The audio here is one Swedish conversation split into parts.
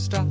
star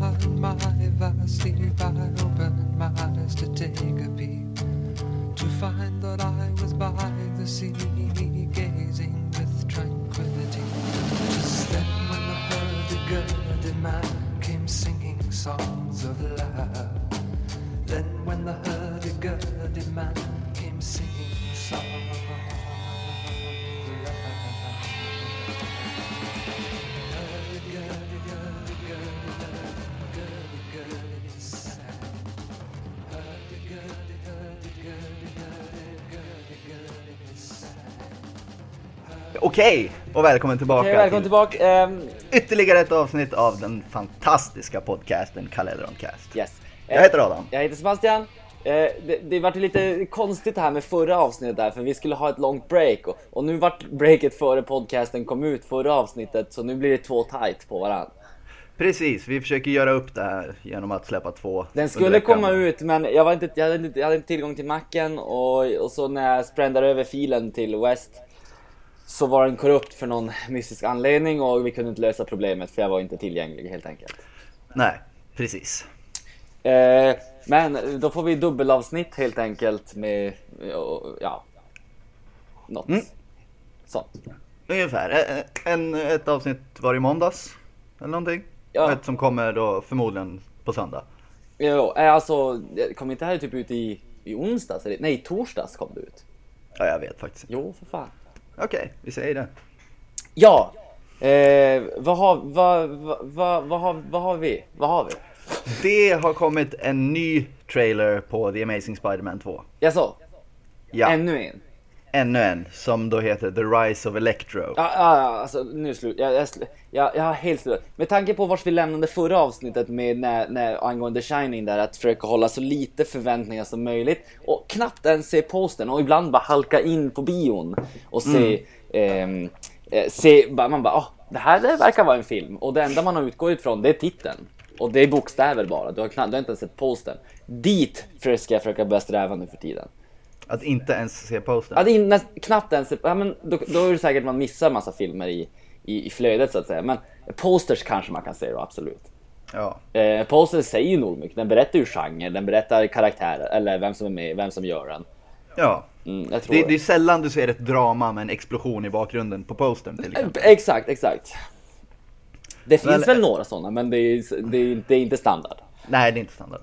Okej, och välkommen tillbaka Okej, välkommen till tillbaka. Ehm, ytterligare ett avsnitt av den fantastiska podcasten Kalendroncast. yes. Jag heter Adam. Jag heter Sebastian. Eh, det, det vart lite konstigt det här med förra avsnittet där, för vi skulle ha ett långt break och, och nu vart breaket före podcasten kom ut, förra avsnittet, så nu blir det två tight på varandra. Precis, vi försöker göra upp det här genom att släppa två. Den skulle komma ut, men jag, var inte, jag, hade inte, jag hade inte tillgång till macken och, och så när jag sprändade över filen till West så var den korrupt för någon mystisk anledning och vi kunde inte lösa problemet för jag var inte tillgänglig helt enkelt. Nej, precis. Eh, men då får vi dubbelavsnitt helt enkelt med, ja, något Mm. sånt. Ungefär. Ä- En, ett avsnitt varje måndags. Eller någonting. Ja. Och ett som kommer då förmodligen på söndag. Jo, eh, alltså, kom inte det här typ ut i, i onsdags? Nej, i torsdags kom det ut. Ja, jag vet faktiskt. Jo, för fan. Okej, vi säger det. Ja, eh, vad har, vad, vad, vad, vad har, vad har vi? Vad har vi? Det har kommit en ny trailer på The Amazing Spider-Man 2. Jaså, Ja, ännu en? Ännu en. Som då heter The Rise of Electro. Ja, ja, alltså nu slut. Jag, jag, jag, jag har helt slut. Med tanke på vart vi lämnade förra avsnittet med när, när, angående Shining där, att försöka hålla så lite förväntningar som möjligt och knappt ens se posten och ibland bara halka in på bion och se, ehm, eh, se man bara, oh, det här det verkar vara en film och det enda man har utgått ifrån det är titeln. Och det är bokstäver bara, du har, knappt, du har inte ens sett posten. Dit ska jag försöka börja sträva nu för tiden. Att inte ens se postern. Ja, det är näst, knappt ens, ja, men då, då är det säkert att man missar massa filmer i, i, i flödet så att säga. Men posters kanske man kan se då, absolut. Ja. Eh, posters säger ju nog mycket, den berättar ju genre, den berättar karaktärer, eller vem som är med, vem som gör den. Ja. Mm, Det, det. det är sällan du ser ett drama med en explosion i bakgrunden på postern till Eh, exempel. Exakt, exakt. Det finns Men- väl några sådana, men det är, det, är, det är inte standard. Nej, det är inte standard.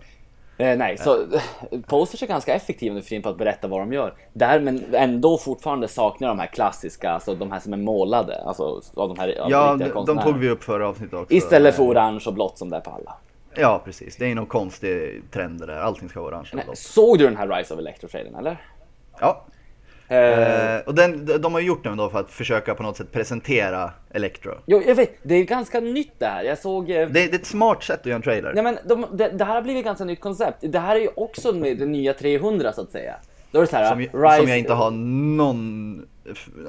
Eh, nej, så eh, posters är ganska effektiva nu för tiden på att berätta vad de gör. Där, men ändå fortfarande saknar de här klassiska, alltså de här som är målade, alltså av de här av Ja, de, tog vi upp förra avsnittet också. Istället för orange och blått som det är på alla. Ja, precis. Det är någon konstig trend det där. Allting ska vara orange. och blått. Såg du den här Rise of Electro-trailern eller? Ja. Eh, Eh, och den, de har gjort den då för att försöka på något sätt presentera Electro. jo, jag vet, det är ganska nytt det här. Jag såg... Eh, Det, det är ett smart sätt att göra en trailer. nej, men de, det, det här har blivit ett ganska nytt koncept. Det här är ju också med det nya 300 så att säga. Då är det så här, som, Rise... som jag inte har någon...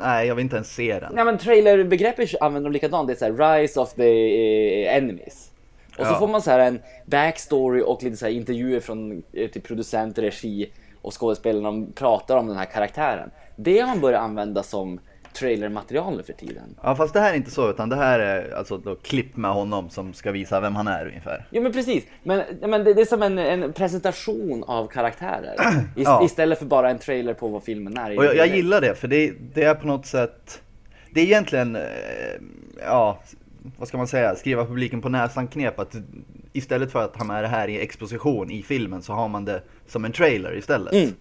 Nej, jag vill inte ens se den. Nej men trailerbegreppet använder de likadant. Det är så här, Rise of the eh, Enemies. Och så Ja. får man så här en backstory och lite så intervjuer från eh, till producent, regi och skådespelarna. De pratar om den här karaktären. Det har man börjat använda som trailermaterial nu för tiden. Ja, fast det här är inte så, utan det här är alltså då klipp med honom som ska visa vem han är ungefär. Jo men precis, men, men det, det är som en, en presentation av karaktärer. Ist, Ja. Istället för bara en trailer på vad filmen är. Och jag, jag gillar det, för det, det är på något sätt... Det är egentligen, eh, ja, vad ska man säga, skriva publiken på näsan knep att istället för att ha med det här i exposition i filmen så har man det som en trailer istället. Mm.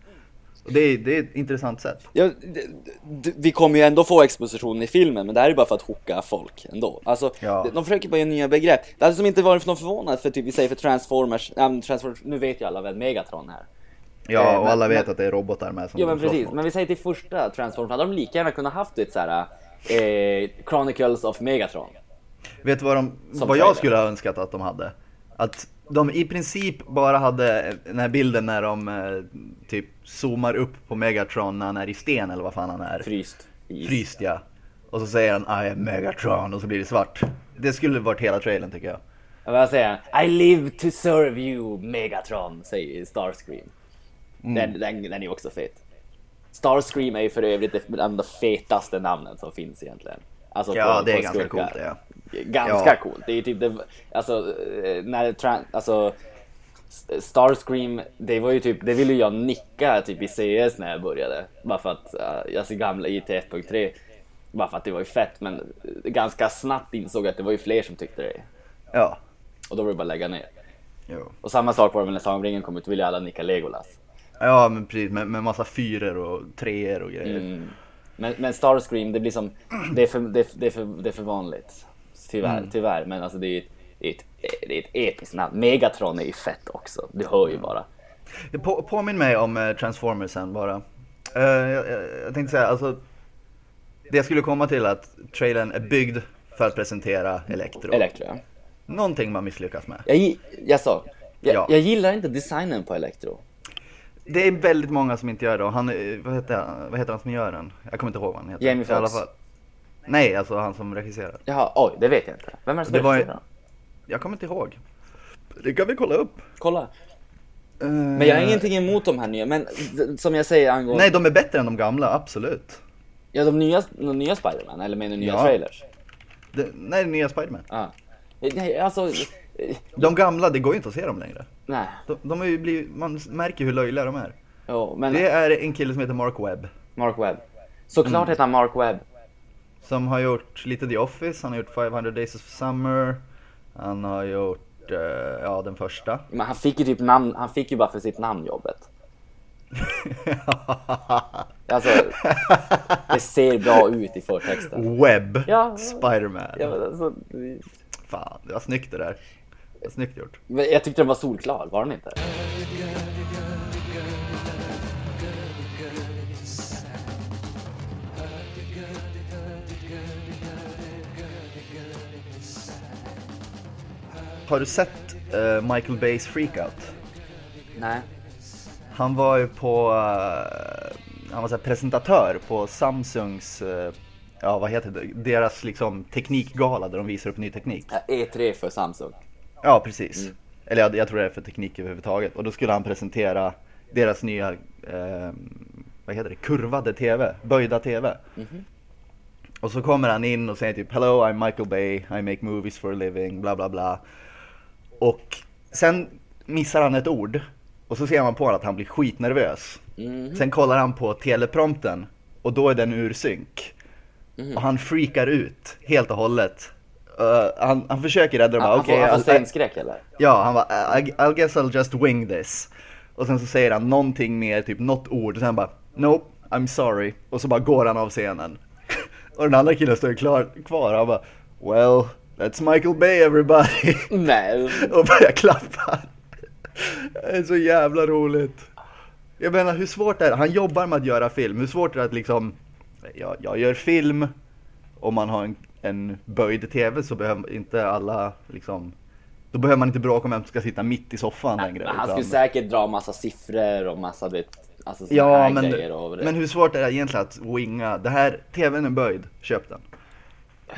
Det, är, det är ett intressant sätt. Ja, d- d- vi kommer ju ändå få exposition i filmen, men det här är bara för att hooka folk ändå. Alltså, Ja. de- försöker bara ge nya begrepp. Det hade som inte varit för någon förvånad för typ, vi säger för Transformers, ja, men Transformers, nu vet ju alla vem Megatron är. Ja, Eh, och men- alla vet men- att det är robotar med som de men precis, mot. men vi säger till första Transformers, hade de lika gärna kunnat haft ett såhär, eh, Chronicles of Megatron. Vet du vad, de, Som vad jag skulle ha önskat att de hade? Att de i princip bara hade den här bilden när de eh, typ zoomar upp på Megatron när han är i sten eller vad fan han är. Fryst. is. Fryst ja. Och så säger han I am Megatron och så blir det svart. Det skulle varit hela trailern tycker jag. Ja, Vad säger han? I live to serve you Megatron, säger Starscream. Mm. Den, den, den är också fet. Starscream är ju för övrigt det bland de fetaste namnen som finns egentligen. Alltså Ja, på, det är ganska coolt det ja. Ganska Ja. coolt. Det är typ det, alltså, eh, när alltså Starscream, det var ju typ, det ville jag nicka typ i CS när jag började. Bara för att, alltså gamla IT 1.3, bara för att det var ju fett. Men eh, ganska snabbt insåg jag att det var ju fler som tyckte det. Ja. Och då var det bara att lägga ner. Jo. Och samma sak var det när Sagan ringen kom ut, ville alla nicka Legolas. Ja men precis, med, med massa fyror och treor och grejer. Mm. Men, men Starscream, det blir som, det är för, det, är- det är för, det är för vanligt. Tyvärr, Mm. tyvärr. Men alltså det är, det är, ett, det är ett episkt namn. Megatron är ju fett också, du hör ju bara. Det På, påminn mig om eh, Transformersen bara. Eh, jag, jag, tänkte säga, alltså. Det jag skulle komma till att trailern är byggd för att presentera Electro. Electro, ja. Någonting man misslyckas med. Jag, jag sa, jag, Ja. jag gillar inte designen på Electro. Det är väldigt många som inte gör det och han, eh, vad heter, han- vad heter han som gör den? Jag kommer inte ihåg vad han heter. Jamie Foxx. Nej, alltså han som regisserar. Jaha, oj, det vet jag inte. Vem är det som Det var? Jag kommer inte ihåg. Det kan vi kolla upp. Kolla. Men jag har ingenting emot de här nya, men som jag säger angående... Nej, de är bättre än de gamla, absolut. Ja, de nya, de nya Spiderman, eller menar du nya Ja. trailers? Det, nej, är nya Spiderman. Ja. Nej, alltså... eh, De gamla, det går ju inte att se dem längre. Nej. De, de har ju blivit, man märker hur löjliga de är. Jo, men Det är en kille som heter Mark Webb. Mark Webb. Såklart Mm. heter han Mark Webb. Som har gjort lite The Office, han har gjort 500 Days of Summer. Han har gjort, eh, ja den första. Men han fick ju typ namn, han fick ju bara för sitt namn jobbet. Alltså, det ser bra ut i förtexten. Webb, Ja. Spiderman. Ja, alltså, Fan, det var snyggt det där. Det var snyggt gjort. men jag tyckte den var solklar, var den inte? Har du sett eh, Michael Bays Freakout? Nej. Han var ju på, eh, han var så presentatör på Samsungs, eh, ja vad heter det, deras liksom teknikgala där de visar upp ny teknik. Ja, E3 för Samsung. Ja, precis. Eller jag, jag tror det är för teknik överhuvudtaget. Och då skulle han presentera deras nya, eh, vad heter det, kurvade TV, böjda TV. Och så kommer han in och säger typ Hello, I'm Michael Bay, I make movies for a living, bla bla bla. Och sen missar han ett ord. Och så ser man på honom att han blir skitnervös. Sen kollar han på teleprompten och då är den ur synk. Och han freakar ut helt och hållet. Eh, han, han försöker rädda dem bara, Han, okej, får, han får scenskräck eller? Ja, han bara, I, I'll guess I'll just wing this. Och sen så säger han någonting mer, typ något ord, och sen bara, Nope, I'm sorry. Och så bara går han av scenen. och den andra killen står klar, kvar, och han bara, Well, that's Michael Bay everybody. Nej. och börjar klappa. Det är så jävla roligt. Jag menar, hur svårt är det? Han jobbar med att göra film, hur svårt är det att liksom, jag, jag gör film, om man har en, en böjd TV så behöver inte alla liksom då behöver man inte bråka om vem som ska sitta mitt i soffan längre. Men han utan- skulle säkert dra massa siffror och massa alltså Ja, men, grejer. Och men hur svårt är det egentligen att winga? Det här, TVn är böjd, köp den.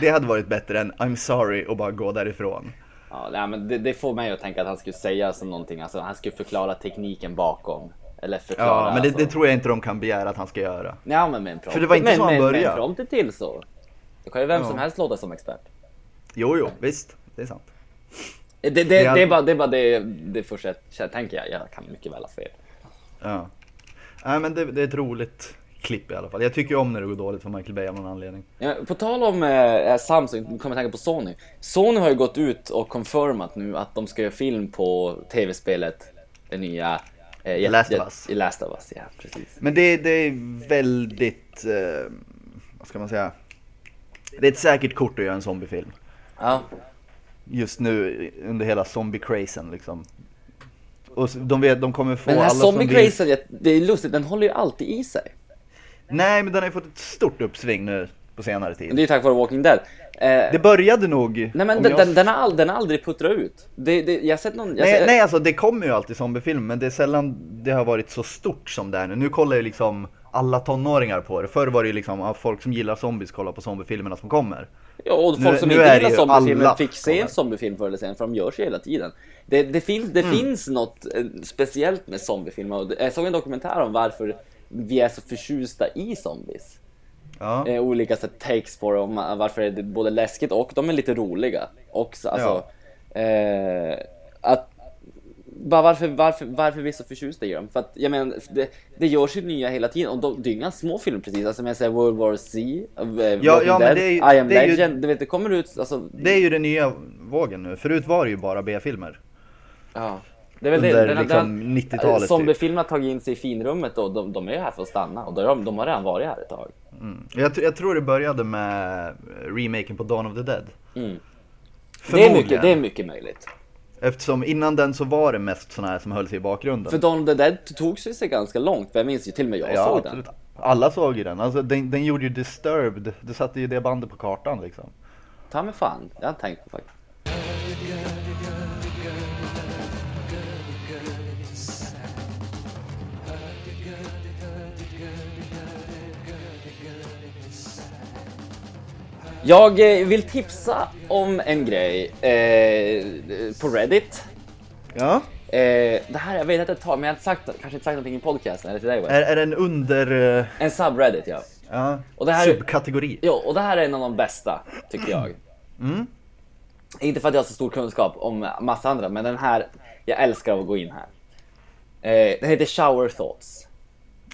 Det hade varit bättre än I'm sorry och bara gå därifrån. Ja, nej, men det, det får mig att tänka att han skulle säga som någonting, alltså han skulle förklara tekniken bakom. Eller förklara. Ja, men det, alltså. det tror jag inte de kan begära att han ska göra. Ja, men med en prompt. För det var inte men, så han men, började. Med en prompt till så. Då kan ju vem Ja. som helst låta som expert. Jo, jo, visst, det är sant. Det, det, Det är- det är bara det, är bara det, det första jag tänker jag. Jag kan mycket väl ha fel. Ja. Nej, men det, det är ett roligt klipp i alla fall. Jag tycker om när det går dåligt för Michael Bay av någon anledning. Ja, på tal om eh, Samsung, nu kommer jag tänka på Sony. Sony har ju gått ut och confirmat nu att de ska göra film på tv-spelet, det nya... Eh, Last of Us. I Last of Us, ja precis. Men det, det är väldigt, eh, vad ska man säga? Det är ett säkert kort att göra en zombiefilm. Ja, Just nu under hela zombie-crazen liksom. Och de vet, de kommer få men den här vill... zombie-crazen, jag- det är lustigt, den håller ju alltid i sig. Nej, men den har ju fått ett stort uppsving nu på senare tid. det är tack vare Walking Dead. Eh, Det började nog... nej men den, jag- den, har all, den har aldrig puttrat ut. Det, det, jag har sett någon... Nej, ser, nej, alltså det kommer ju alltid zombiefilm, men det är sällan det har varit så stort som det är nu. Nu kollar ju liksom alla tonåringar på det. Förr var det ju liksom ja, folk som gillar zombies kollar på zombiefilmerna som kommer. Ja, och Nu- folk som nu inte gillar zombiefilmer fick se en zombiefilm förr eller senare, för de görs ju hela tiden. Det, det, finns, det Mm. finns något eh, speciellt med zombiefilmer. Jag såg en dokumentär om varför vi är så förtjusta i zombies. Ja. eh, olika sätt takes på det, om varför det är både läskigt och de är lite roliga också. Alltså, eh, att, bara varför, varför, varför vi är så förtjusta i dem? För att jag menar, det, det görs ju nya hela tiden och de, det är inga små filmer precis. Alltså jag säger World War C, eh, Walking ja, Dead, det är ju- I am det är ju- Legend. Du vet, det kommer ut, alltså, Det är ju den nya vågen nu. Förut var det ju bara B-filmer. ja. Det är väl Under det, liksom den- 90-talet Som typ. det filmen har tagit in sig i finrummet då, de, de är ju här för att stanna och de, de har redan varit här ett tag. Jag, tr- jag tror det började med remaken på Dawn of the Dead. Mm. Det är, mycket, det är mycket möjligt. Eftersom innan den så var det mest såna här som höll sig i bakgrunden. För Dawn of the Dead tog sig ganska långt, för jag minns ju till och med jag ja, såg absolut. den. Alla såg ju den. Alltså, den. Den gjorde ju Disturbed. Det satte ju det bandet på kartan liksom. Ta mig fan, jag har inte tänkt på faktiskt. Jag eh, vill tipsa om en grej eh, på Reddit. Ja. Eh, det här, jag vet att det tar, men jag har inte sagt, kanske inte sagt någonting i podcasten eller till dig. Är, är den under... eh, En subreddit ja. Ja, Och det här är- subkategori? Jo, och det här är en av de bästa, tycker jag. Inte för att jag har så stor kunskap om massa andra, men den här, jag älskar att gå in här. Eh, den heter Shower Thoughts.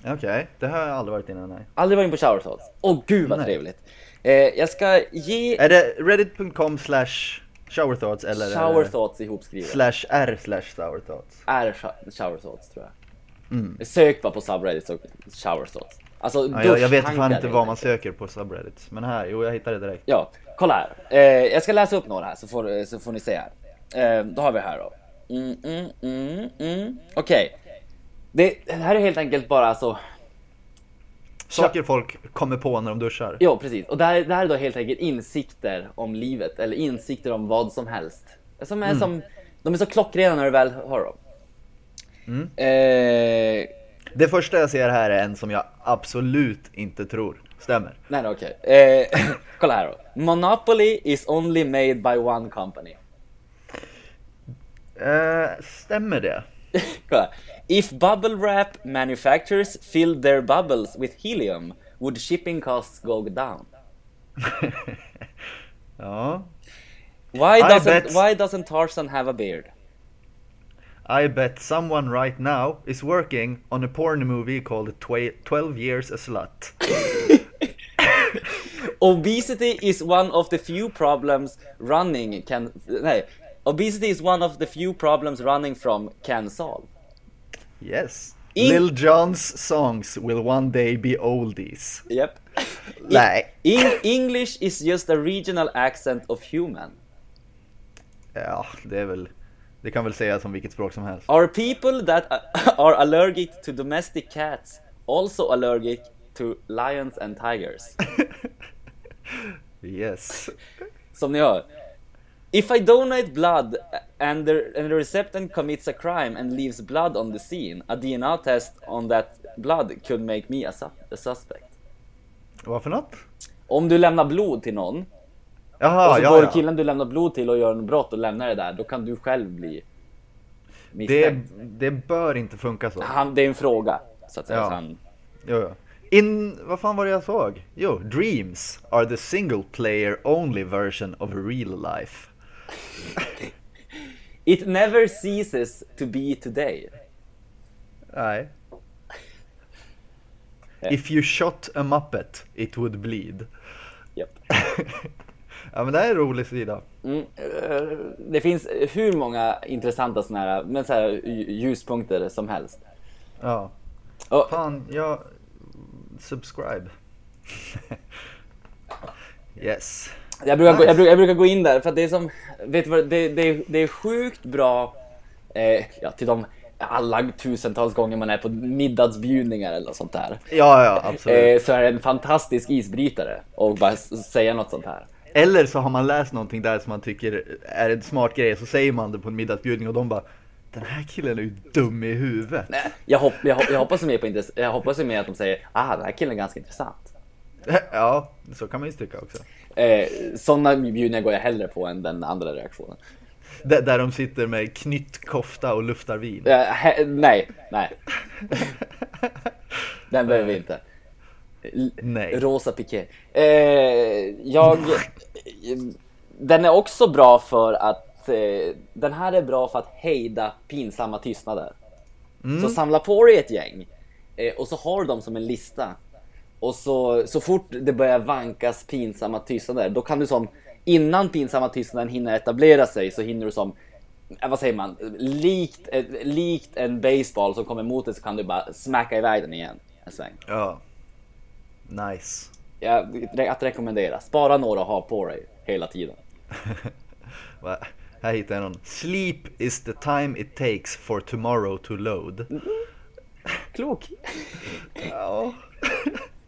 Okej, det har jag aldrig varit inne nej. Aldrig varit in på Shower Thoughts. Åh gud vad Nej. trevligt. Eh, jag ska ge Är det reddit.com slash showerthoughts eller är Shower det Thoughts ihopskrivet. slash r slash showerthoughts? Är sh- Shower Thoughts tror jag. Sök bara på subreddit så Shower Thoughts. Alltså Ja, jag, jag vet fan inte vad man söker på subreddits. Men här, jo jag hittade det direkt. Ja, kolla här. Eh, jag ska läsa upp några här så får, så får ni se här. Eh, då har vi här då. Mm, mm, mm, mm. Okej. Det, det här är helt enkelt bara alltså... Saker folk kommer på när de duschar. Ja, precis. Och det här, det här är då helt enkelt insikter om livet, eller insikter om vad som helst. Som är som... De är så klockrena när du väl har dem. Eh, Det första jag ser här är en som jag absolut inte tror stämmer. nej, okej. Eh, kolla här då. Monopoly is only made by one company. Eh, stämmer det? Kolla. If bubble wrap manufacturers filled their bubbles with helium, would shipping costs go down? Ja. Oh. Why I doesn't bet- Why doesn't Tarzan have a beard? I bet someone right now is working on a porn movie called Twa- 12 Years a Slut. Obesity is one of the few problems running can nej. Obesity is one of the few problems running from can solve. Yes. In- Lil Jon's songs will one day be oldies. Yep. Nej. In English is just a regional accent of human. Ja, det är väl... Det kan väl sägas som vilket språk som helst. Are people that are allergic to domestic cats also allergic to lions and tigers? Yes. Som ni hör. If I donate blood and the, and the recipient commits a crime and leaves blood on the scene, a DNA test on that blood could make me a, su- a suspect. Vad för något? Om du lämnar blod till någon, och Jaha, så ja, går ja. killen du lämnar blod till och gör en brott och lämnar det där, då kan du själv bli Det, misstänkt. det bör inte funka så. Han, det är en fråga, så att säga. Ja. Så han, Jo, jo. In, vad fan var det jag såg? Jo, Dreams are the single player only version of real life. It never ceases to be today. Nej. If you shot a muppet, it would bleed. Japp. Ja men det här är en rolig sida. Mm, eh, det finns hur många intressanta såna här, men så här lj- ljuspunkter som helst. Ja. Och, Fan, jag... Subscribe. yes. Jag, brukar, gå- jag, brukar, jag brukar gå in där för det är som, vet du vad, det, det, det är sjukt bra eh, ja, till de alla tusentals gånger man är på middagsbjudningar eller sånt där. Ja, ja, absolut. Eh, så är det en fantastisk isbrytare och bara säga något sånt här. Eller så har man läst någonting där som man tycker är en smart grej, så säger man det på en middagsbjudning och de bara Den här killen är ju dum i huvudet. Nej, Jag, hopp, jag, hopp, jag hoppas mer på intress- jag hoppas mer att de säger ah den här killen är ganska intressant. Ja, så kan man ju tycka också. Eh, sådana bjudningar går jag hellre på än den andra reaktionen. Där, där de sitter med knytt kofta och luftar vin. Eh, he, nej, nej. Den behöver vi inte. L- Nej. Rosa piké. Eh, jag... den är också bra för att... Eh, den här är bra för att hejda pinsamma tystnader. Så samla på dig ett gäng. Eh, och så har du dem som en lista. Och så, så fort det börjar vankas pinsamma tystnader, då kan du som... Innan pinsamma tystnaden hinner etablera sig så hinner du som... eh, Vad säger man? Likt, eh, likt en baseball som kommer mot dig så kan du bara smacka iväg den igen en sväng. Ja. Nice. Ja, att rekommendera. Spara några och ha på dig hela tiden. Här hittar jag någon. Sleep is the time it takes for tomorrow to load. Klok. Ja.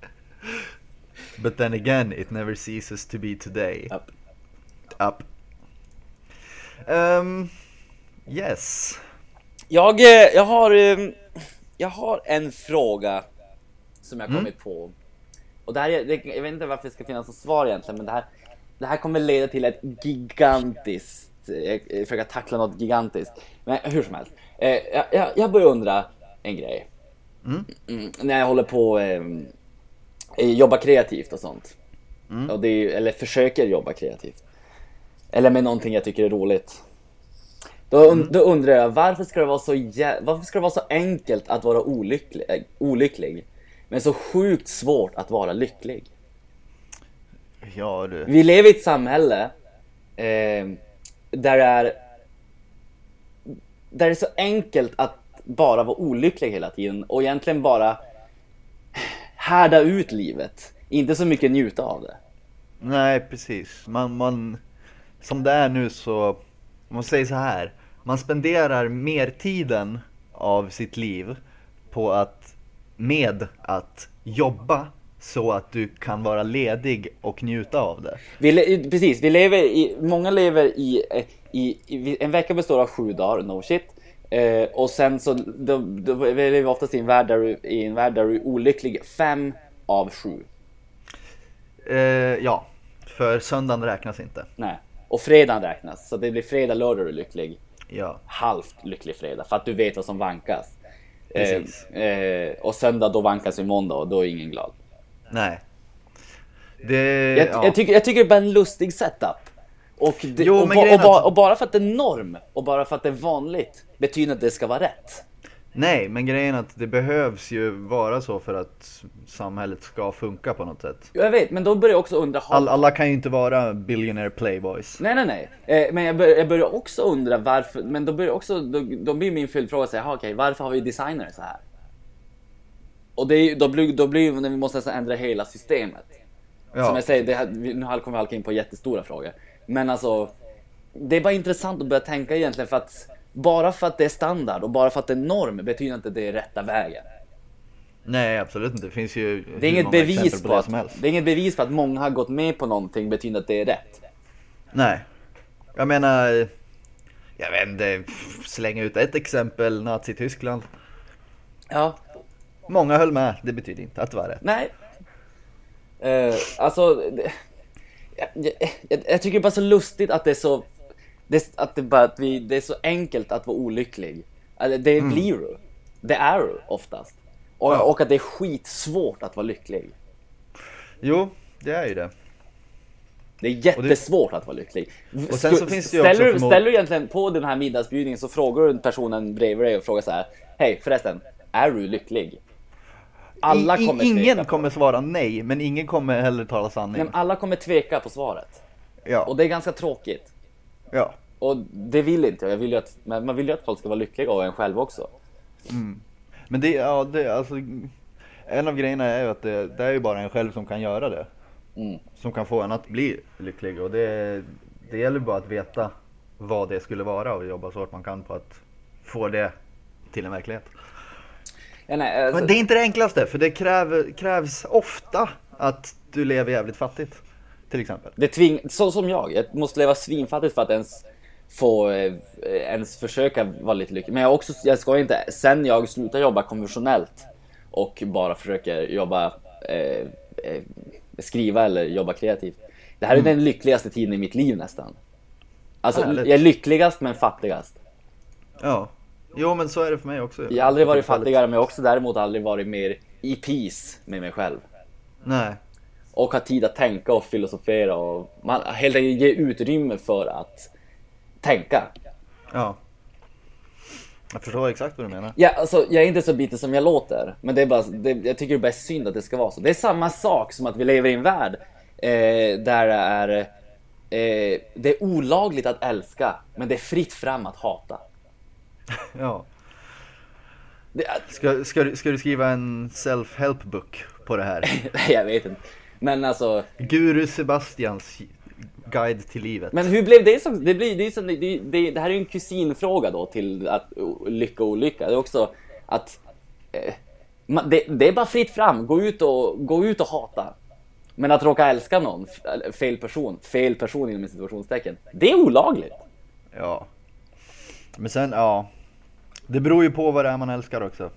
But then again, it never ceases to be today. Japp. Up. Um, yes. Jag, eh, jag har, eh, jag har en fråga som jag kommit på. Och det här jag vet inte varför det ska finnas något svar egentligen, men det här, det här kommer leda till ett gigantiskt, jag jag försöker tackla något gigantiskt. Men hur som helst, eh, jag, jag, jag börjar undra en grej. Mm, när jag håller på eh, jobba kreativt och sånt. Och det är, eller försöker jobba kreativt. Eller med någonting jag tycker är roligt. Då, und- då undrar jag, varför ska, det vara så jä- varför ska det vara så enkelt att vara olycklig, äh, olycklig? Men så sjukt svårt att vara lycklig? Ja du. Vi lever i ett samhälle eh, där det är där det är så enkelt att bara vara olycklig hela tiden och egentligen bara härda ut livet. Inte så mycket njuta av det. Nej precis. Man, man, som det är nu så, om man säger så här. Man spenderar mer tiden av sitt liv på att, med att jobba så att du kan vara ledig och njuta av det. Vi precis, vi lever i, många lever i, i, i, en vecka består av sju dagar, no shit. Eh, och sen så, då, då lever vi oftast i en värld där du, i en värld där du är olycklig fem av sju. Eh, ja, för söndagen räknas inte. Nej. Och fredagen räknas, så det blir fredag, lördag du är lycklig. Ja, Halvt lycklig fredag, för att du vet vad som vankas. Precis. Eh, eh, och söndag då vankas i måndag och då är ingen glad. nej. Det, Jag, ja. jag, tycker, jag tycker det är bara en lustig setup. Och, det, Jo, och, ba, och, ba, och bara för att det är norm och bara för att det är vanligt betyder att det ska vara rätt. Nej, men grejen är att det behövs ju vara så för att samhället ska funka på något sätt. Jag vet, men då börjar jag också undra... All, alla kan ju inte vara billionaire playboys. Nej, nej, nej. Eh, men jag, bör, jag börjar också undra varför, men då börjar också, då, då blir min följdfråga såhär, okej, varför har vi designers så här? Och det då blir, då blir vi måste ändra hela systemet. Som Ja, jag säger, det nu kommer vi halka in på jättestora frågor. Men alltså, det är bara intressant att börja tänka egentligen för att bara för att det är standard och bara för att det är norm betyder inte att det är rätta vägen. nej absolut inte. Det finns ju Det är inget bevis på det att, som helst. det är inget bevis på att många har gått med på någonting betyder att det är rätt. Nej. Jag menar, jag vet inte, pff, slänga ut ett exempel, Nazityskland. Ja, Många höll med, det betyder inte att det var rätt. Nej. Eh, alltså, det, jag, jag, jag, jag tycker det är bara så lustigt att det är så, det, att det, bara, att vi, det är så enkelt att vara olycklig. Eller det blir du. Det är du oftast. Och, Ja. och att det är skitsvårt att vara lycklig. Jo, det är ju det. Det är jättesvårt att vara lycklig. Och sen så finns det ju ställer, också förmod- ställer du egentligen på den här middagsbjudningen så frågar du personen bredvid dig och frågar så här. Hej förresten, är du lycklig? Alla I, kommer ingen kommer svara nej, men ingen kommer heller tala sanning. men alla kommer tveka på svaret. Ja, Och det är ganska tråkigt. Ja. Och det vill inte jag. jag vill att, man vill ju att folk ska vara lyckliga och en själv också. Men det, ja, det, alltså, en av grejerna är ju att det, det är ju bara en själv som kan göra det. Mm. Som kan få en att bli lycklig och det, det gäller bara att veta vad det skulle vara och jobba så hårt man kan på att få det till en verklighet. Ja, nej, alltså, Men det är inte det enklaste för det kräver, krävs ofta att du lever jävligt fattigt. Till exempel. det tving, så som jag. Jag måste leva svinfattigt för att ens få eh, ens försöka vara lite lycklig. Men jag, också, jag ska inte, sen jag slutar jobba konventionellt och bara försöker jobba, eh, eh, skriva eller jobba kreativt. Det här är den lyckligaste tiden i mitt liv nästan. Alltså, Härligt. jag är lyckligast men fattigast. Ja. Jo men så är det för mig också. Jag har aldrig varit fattigare men jag har också däremot aldrig varit mer i peace med mig själv. Nej. Och ha tid att tänka och filosofera och man helt enkelt ge utrymme för att tänka. Ja. Jag förstår exakt vad du menar. Ja, alltså, jag är inte så bitter som jag låter, men det är bara, det, jag tycker det bara är synd att det ska vara så. Det är samma sak som att vi lever i en värld eh, där det är, eh, det är olagligt att älska, men det är fritt fram att hata. Ja. Ska, ska, du- ska du skriva en self-help book på det här? nej, jag vet inte. Men alltså, Guru Sebastians guide till livet. men hur blev det så? Det, blir, det, är som, det, det, det här är ju en kusinfråga då till att, lycka och olycka. Det är också att eh, det, det är bara fritt fram, gå ut och, gå ut och hata. Men att råka älska någon, fel person, fel person inom situationstecken, det är olagligt. Ja. Men sen, ja. Det beror ju på vad det är man älskar också.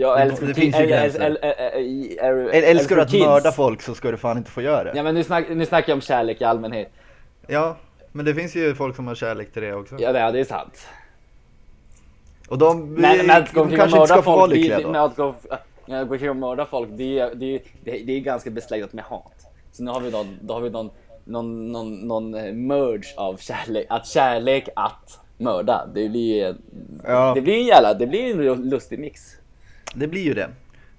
Jag älskar, det finns ju gränser. äl- äl- äl- Äl- Älskar du att mörda folk så ska du fan inte få göra det. Ja men nu, snack, nu snackar jag om kärlek i allmänhet. Ja, men det finns ju folk som har kärlek till det också. Ja det, det är sant. Och de, Men, men att gå omkring och mörda folk, det, är- det, det, det är ganska besläktat med hat. Så nu har vi då, då har vi någon, någon, någon, någon eh, merge av kärlek, att kärlek att mörda. Det blir, Ja. det blir en jävla, det blir en lustig mix. Det blir ju det.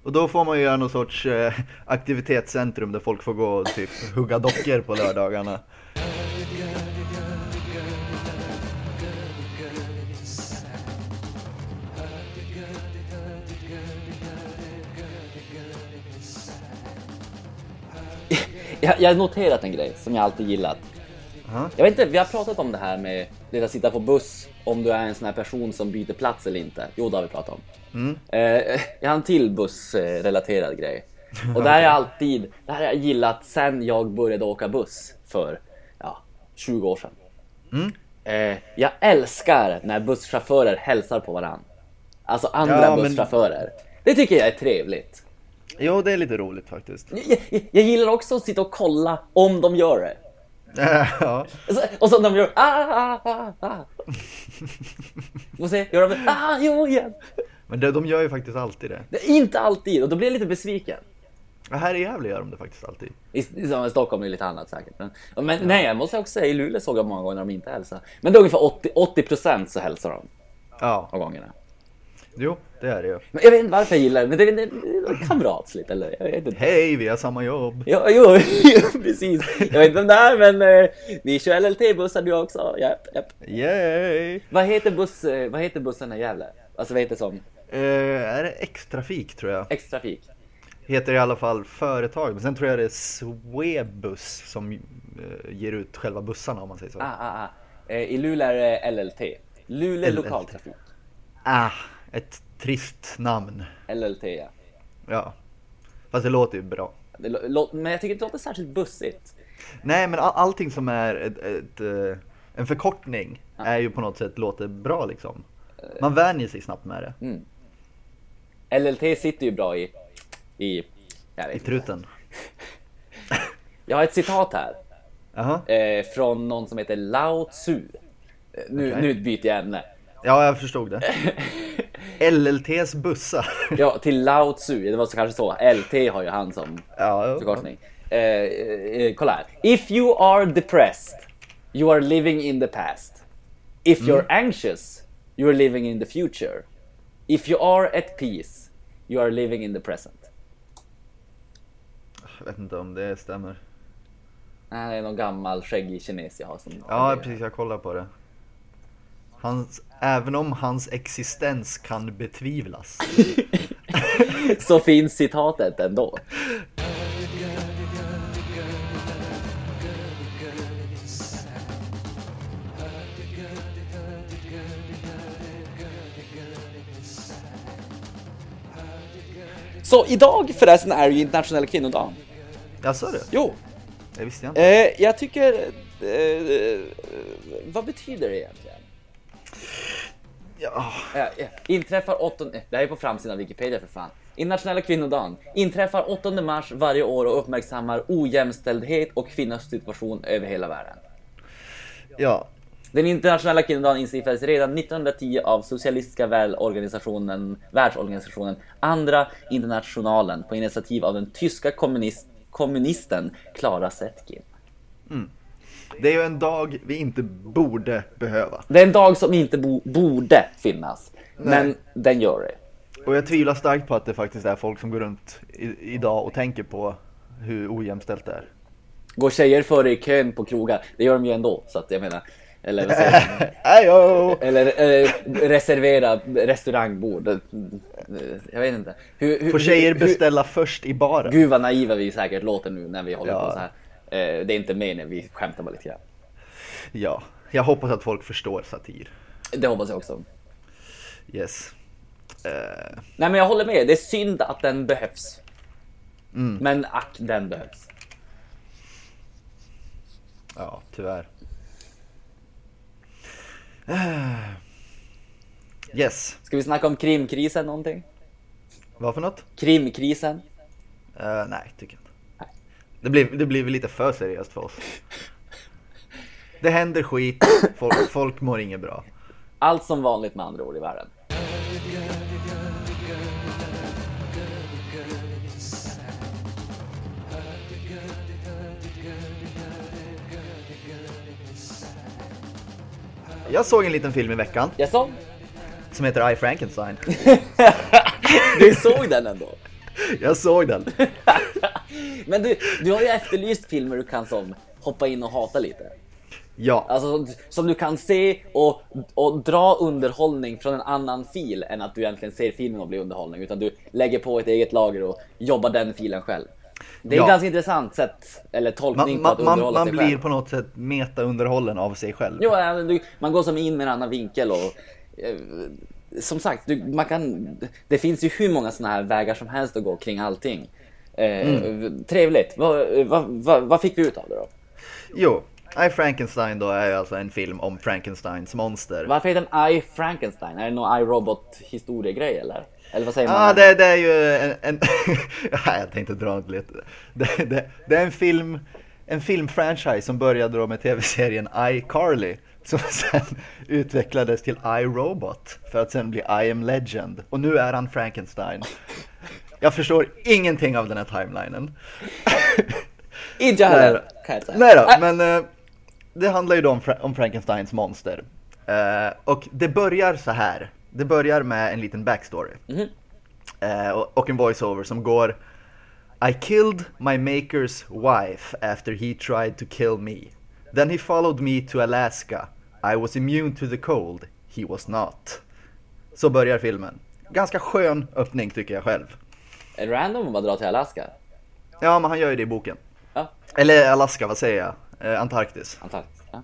Och då får man ju göra någon sorts eh, aktivitetscentrum där folk får gå och typ hugga dockor på lördagarna. Jag, jag har noterat en grej som jag alltid gillat. Ja. Jag vet inte, vi har pratat om det här med det att sitta på buss, om du är en sån här person som byter plats eller inte. Jo, det har vi pratat om. Eh, jag har en till bussrelaterad grej. Och det här är alltid, det här har jag gillat sen jag började åka buss för, ja, 20 år sedan. Eh, jag älskar när busschaufförer hälsar på varandra. Alltså andra Ja, men- busschaufförer. Det tycker jag är trevligt. Jo, det är lite roligt faktiskt. Jag, jag, jag gillar också att sitta och kolla om de gör det. Ja. Och så, de gör ah, ah, ah, ah. Och se, gör de ah, jo igen. Men det, de gör ju faktiskt alltid det. Det inte alltid och då blir jag lite besviken. Ja, Här i Gävle gör de det faktiskt alltid. I, i Stockholm är det lite annat säkert. Men, men nej, jag måste också säga i Luleå såg jag många gånger när de inte hälsar. Men det är ungefär 80, 80% så hälsar de Ja, av gångerna. Jo, det är det ju. Men jag vet inte varför jag gillar det, men det är, det är kamratsligt eller? Jag vet inte. Hej, vi har samma jobb. Jo, jo, jo, precis. Jag vet inte om det är men eh, vi kör LLT-bussar du också. Japp, japp. Yay! Vad heter, buss, eh, vad heter bussarna i Gävle? Alltså vad heter det som? Eh, är det X-trafik tror jag? X-trafik? Heter i alla fall företag. Men sen tror jag det är Swebus som eh, ger ut själva bussarna om man säger så. Ah, ah, ah. Eh, I Luleå är det LLT. Luleå lokaltrafik. Ah, ett trist namn. LLT ja. Ja. Fast det låter ju bra. Men jag tycker inte det låter särskilt bussigt. Nej, men all, allting som är ett, ett, eh, en förkortning är ju på något sätt låter bra liksom. Man vänjer sig snabbt med det. Mm. LLT sitter ju bra i... i I truten. Jag har ett citat här. Jaha. Eh, från någon som heter Lao Tzu. Eh, Nu, Okej. nu byter jag ämne. Ja, jag förstod det. LLTs bussar. Ja, till Lao Tzu. Det var så kanske så. LT har ju han som Ja, förkortning. Eh, eh, kolla här. If you are depressed, you are living in the past. If you're anxious, you are living in the future. If you are at peace, you are living in the present. Jag vet inte om det stämmer. Nej, det är någon gammal skäggig kines jag har som Ja, precis. Jag kollar på det. Hans, även om hans existens kan betvivlas. Så finns citatet ändå. Så idag förresten är det ju internationella kvinnodagen. Jag sa det? Jo, Det visste jag inte. eh, jag tycker... Eh, vad betyder det egentligen? Ja, Ja, ja. Inträffar 8... Det här är på framsidan av Wikipedia för fan. Internationella kvinnodagen inträffar 8 mars varje år och uppmärksammar ojämställdhet och kvinnors situation över hela världen. ja. Den internationella kvinnodagen instiftades redan 1910 av socialistiska välorganisationen, världsorganisationen Andra internationalen på initiativ av den tyska kommunist, kommunisten Clara Zetkin. Det är ju en dag vi inte borde behöva. Det är en dag som inte bo, borde finnas, men den gör det. Och jag tvivlar starkt på att det faktiskt är folk som går runt i, idag och tänker på hur ojämställt det är. Går tjejer före i kön på krogar? Det gör de ju ändå, så att jag menar. Eller vad säger! Eller eh, reservera restaurangbord. Eh, Jag vet inte. Hur, hur, Får tjejer hur- beställa först i baren? Gud vad naiva vi säkert låter nu när vi håller Ja. på så här. Eh, Det är inte meningen, vi skämtar bara lite grann. Ja, jag hoppas att folk förstår satir. Det hoppas jag också. Yes. Eh, Nej men jag håller med, det är synd att den behövs. Men ack, den behövs. ja, tyvärr. Eh, Yes, Ska vi snacka om krimkrisen någonting? vad för något? Krimkrisen? Eh, nej, tycker jag inte. Det blir, det blir väl lite för seriöst för oss. Det händer skit, folk, folk mår inget bra. Allt som vanligt med andra ord i världen. Jag såg en liten film i veckan Jaså? som heter I Frankenstein. Du såg den ändå? Jag såg den. Men du, du har ju efterlyst filmer du kan som hoppa in och hata lite. Ja, Alltså som du kan se och, och dra underhållning från en annan fil än att du egentligen ser filmen och blir underhållning. Utan du lägger på ett eget lager och jobbar den filen själv. Det är Ja. ett ganska intressant sätt, eller tolkning man, på att man, man, underhålla man sig blir själv. på något sätt meta-underhållen av sig själv. Jo, man går som in med en annan vinkel och eh, som sagt, man kan, det finns ju hur många såna här vägar som helst att gå kring allting. Eh, Mm. Trevligt. Vad, vad, vad, vad fick vi ut av det då? Jo, I Frankenstein då är alltså en film om Frankensteins monster. Varför heter den I Frankenstein? Är det någon I Robot historiegrej eller? Eller vad säger man? Ja, det, det är ju en... en ja, jag tänkte dra det lite. Det, det, det är en film, en filmfranchise som började då med tv-serien iCarly. Som sen utvecklades till iRobot för att sen bli I am Legend. Och nu är han Frankenstein. Jag förstår ingenting av den här timelinen. Inte jag heller, kan jag säga. Nej då, men eh, det handlar ju då om, Fra- om Frankensteins monster. Eh, och det börjar så här. Det börjar med en liten backstory. Mhm. Eh, och, och en voiceover som går I killed my maker's wife after he tried to kill me. Then he followed me to Alaska. I was immune to the cold. He was not. Så börjar filmen. Ganska skön öppning tycker jag själv. Är det random att bara dra till Alaska? Ja, men han gör ju det i boken. Ja, Eller Alaska, vad säger jag? Eh, Antarktis. Antarktis. Ja.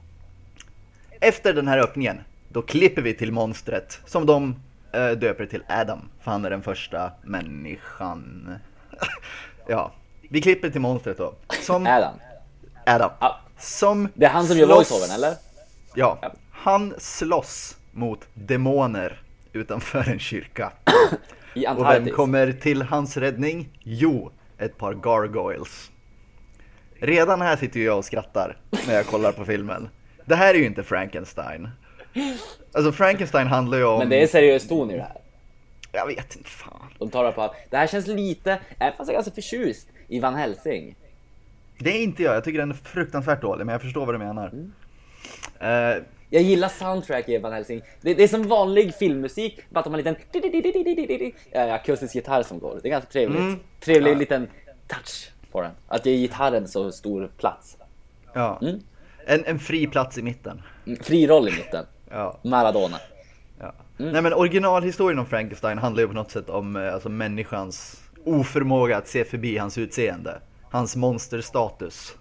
Efter den här öppningen, då klipper vi till monstret som de eh, döper till Adam, för han är den första människan. ja, vi klipper till monstret då. Som den? Adam. Ja. Som Det är han som gör slåss- voiceovern eller? Ja, Ja. han slåss mot demoner utanför en kyrka. I Och vem Antarktis? kommer till hans räddning? Jo, ett par gargoyles. Redan här sitter ju jag och skrattar när jag kollar på filmen. Det här är ju inte Frankenstein. Alltså Frankenstein handlar ju om... Men det är seriös ton i det här. Jag vet inte fan. De tar det på Det här känns lite, även fast jag är ganska förtjust i Van Helsing. Det är inte jag, jag tycker den är fruktansvärt dålig, men jag förstår vad du menar. Mm. Eh, Jag gillar soundtrack i Van Helsing. Det, det är som vanlig filmmusik, bara att de har en liten akustisk gitarr som går. Det är ganska trevligt. Mm. Trevlig Ja. liten touch på den. Att ge gitarren så stor plats. ja. Mm. En, en fri plats i mitten. Mm, Fri roll i mitten. Ja. Maradona. Ja. Mm. Nej men originalhistorien om Frankenstein handlar ju på något sätt om eh, alltså, människans oförmåga att se förbi hans utseende. Hans monsterstatus.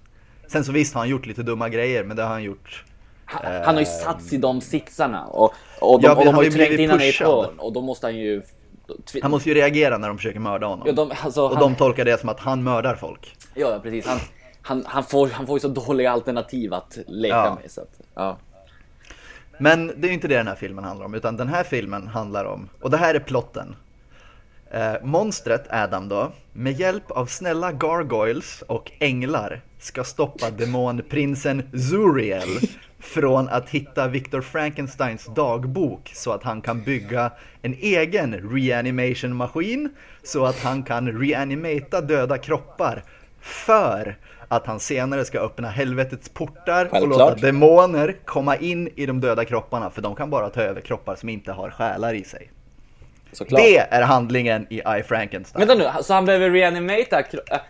Sen så visst har han gjort lite dumma grejer, men det har han gjort. Han, han har ju satt sig i de sitsarna och, och de, Ja, och de har ju trängt in honom i ett hörn och då måste han ju... Han måste ju reagera när de försöker mörda honom. Ja, de, alltså, Och han, de tolkar det som att han mördar folk. ja, ja, precis. Han, han, han, får, han får ju så dåliga alternativ att leka Ja. med. Så att, ja. Men det är ju inte det den här filmen handlar om, utan den här filmen handlar om, och det här är plotten. Eh, monstret, Adam då, med hjälp av snälla gargoyles och änglar ska stoppa demonprinsen Zuriel från att hitta Victor Frankensteins dagbok så att han kan bygga en egen reanimation-maskin så att han kan reanimata döda kroppar för att han senare ska öppna helvetets portar och låta demoner komma in i de döda kropparna för de kan bara ta över kroppar som inte har själar i sig. Såklart. Det är handlingen i I Frankenstein. Vänta nu, så han behöver reanimata... äh,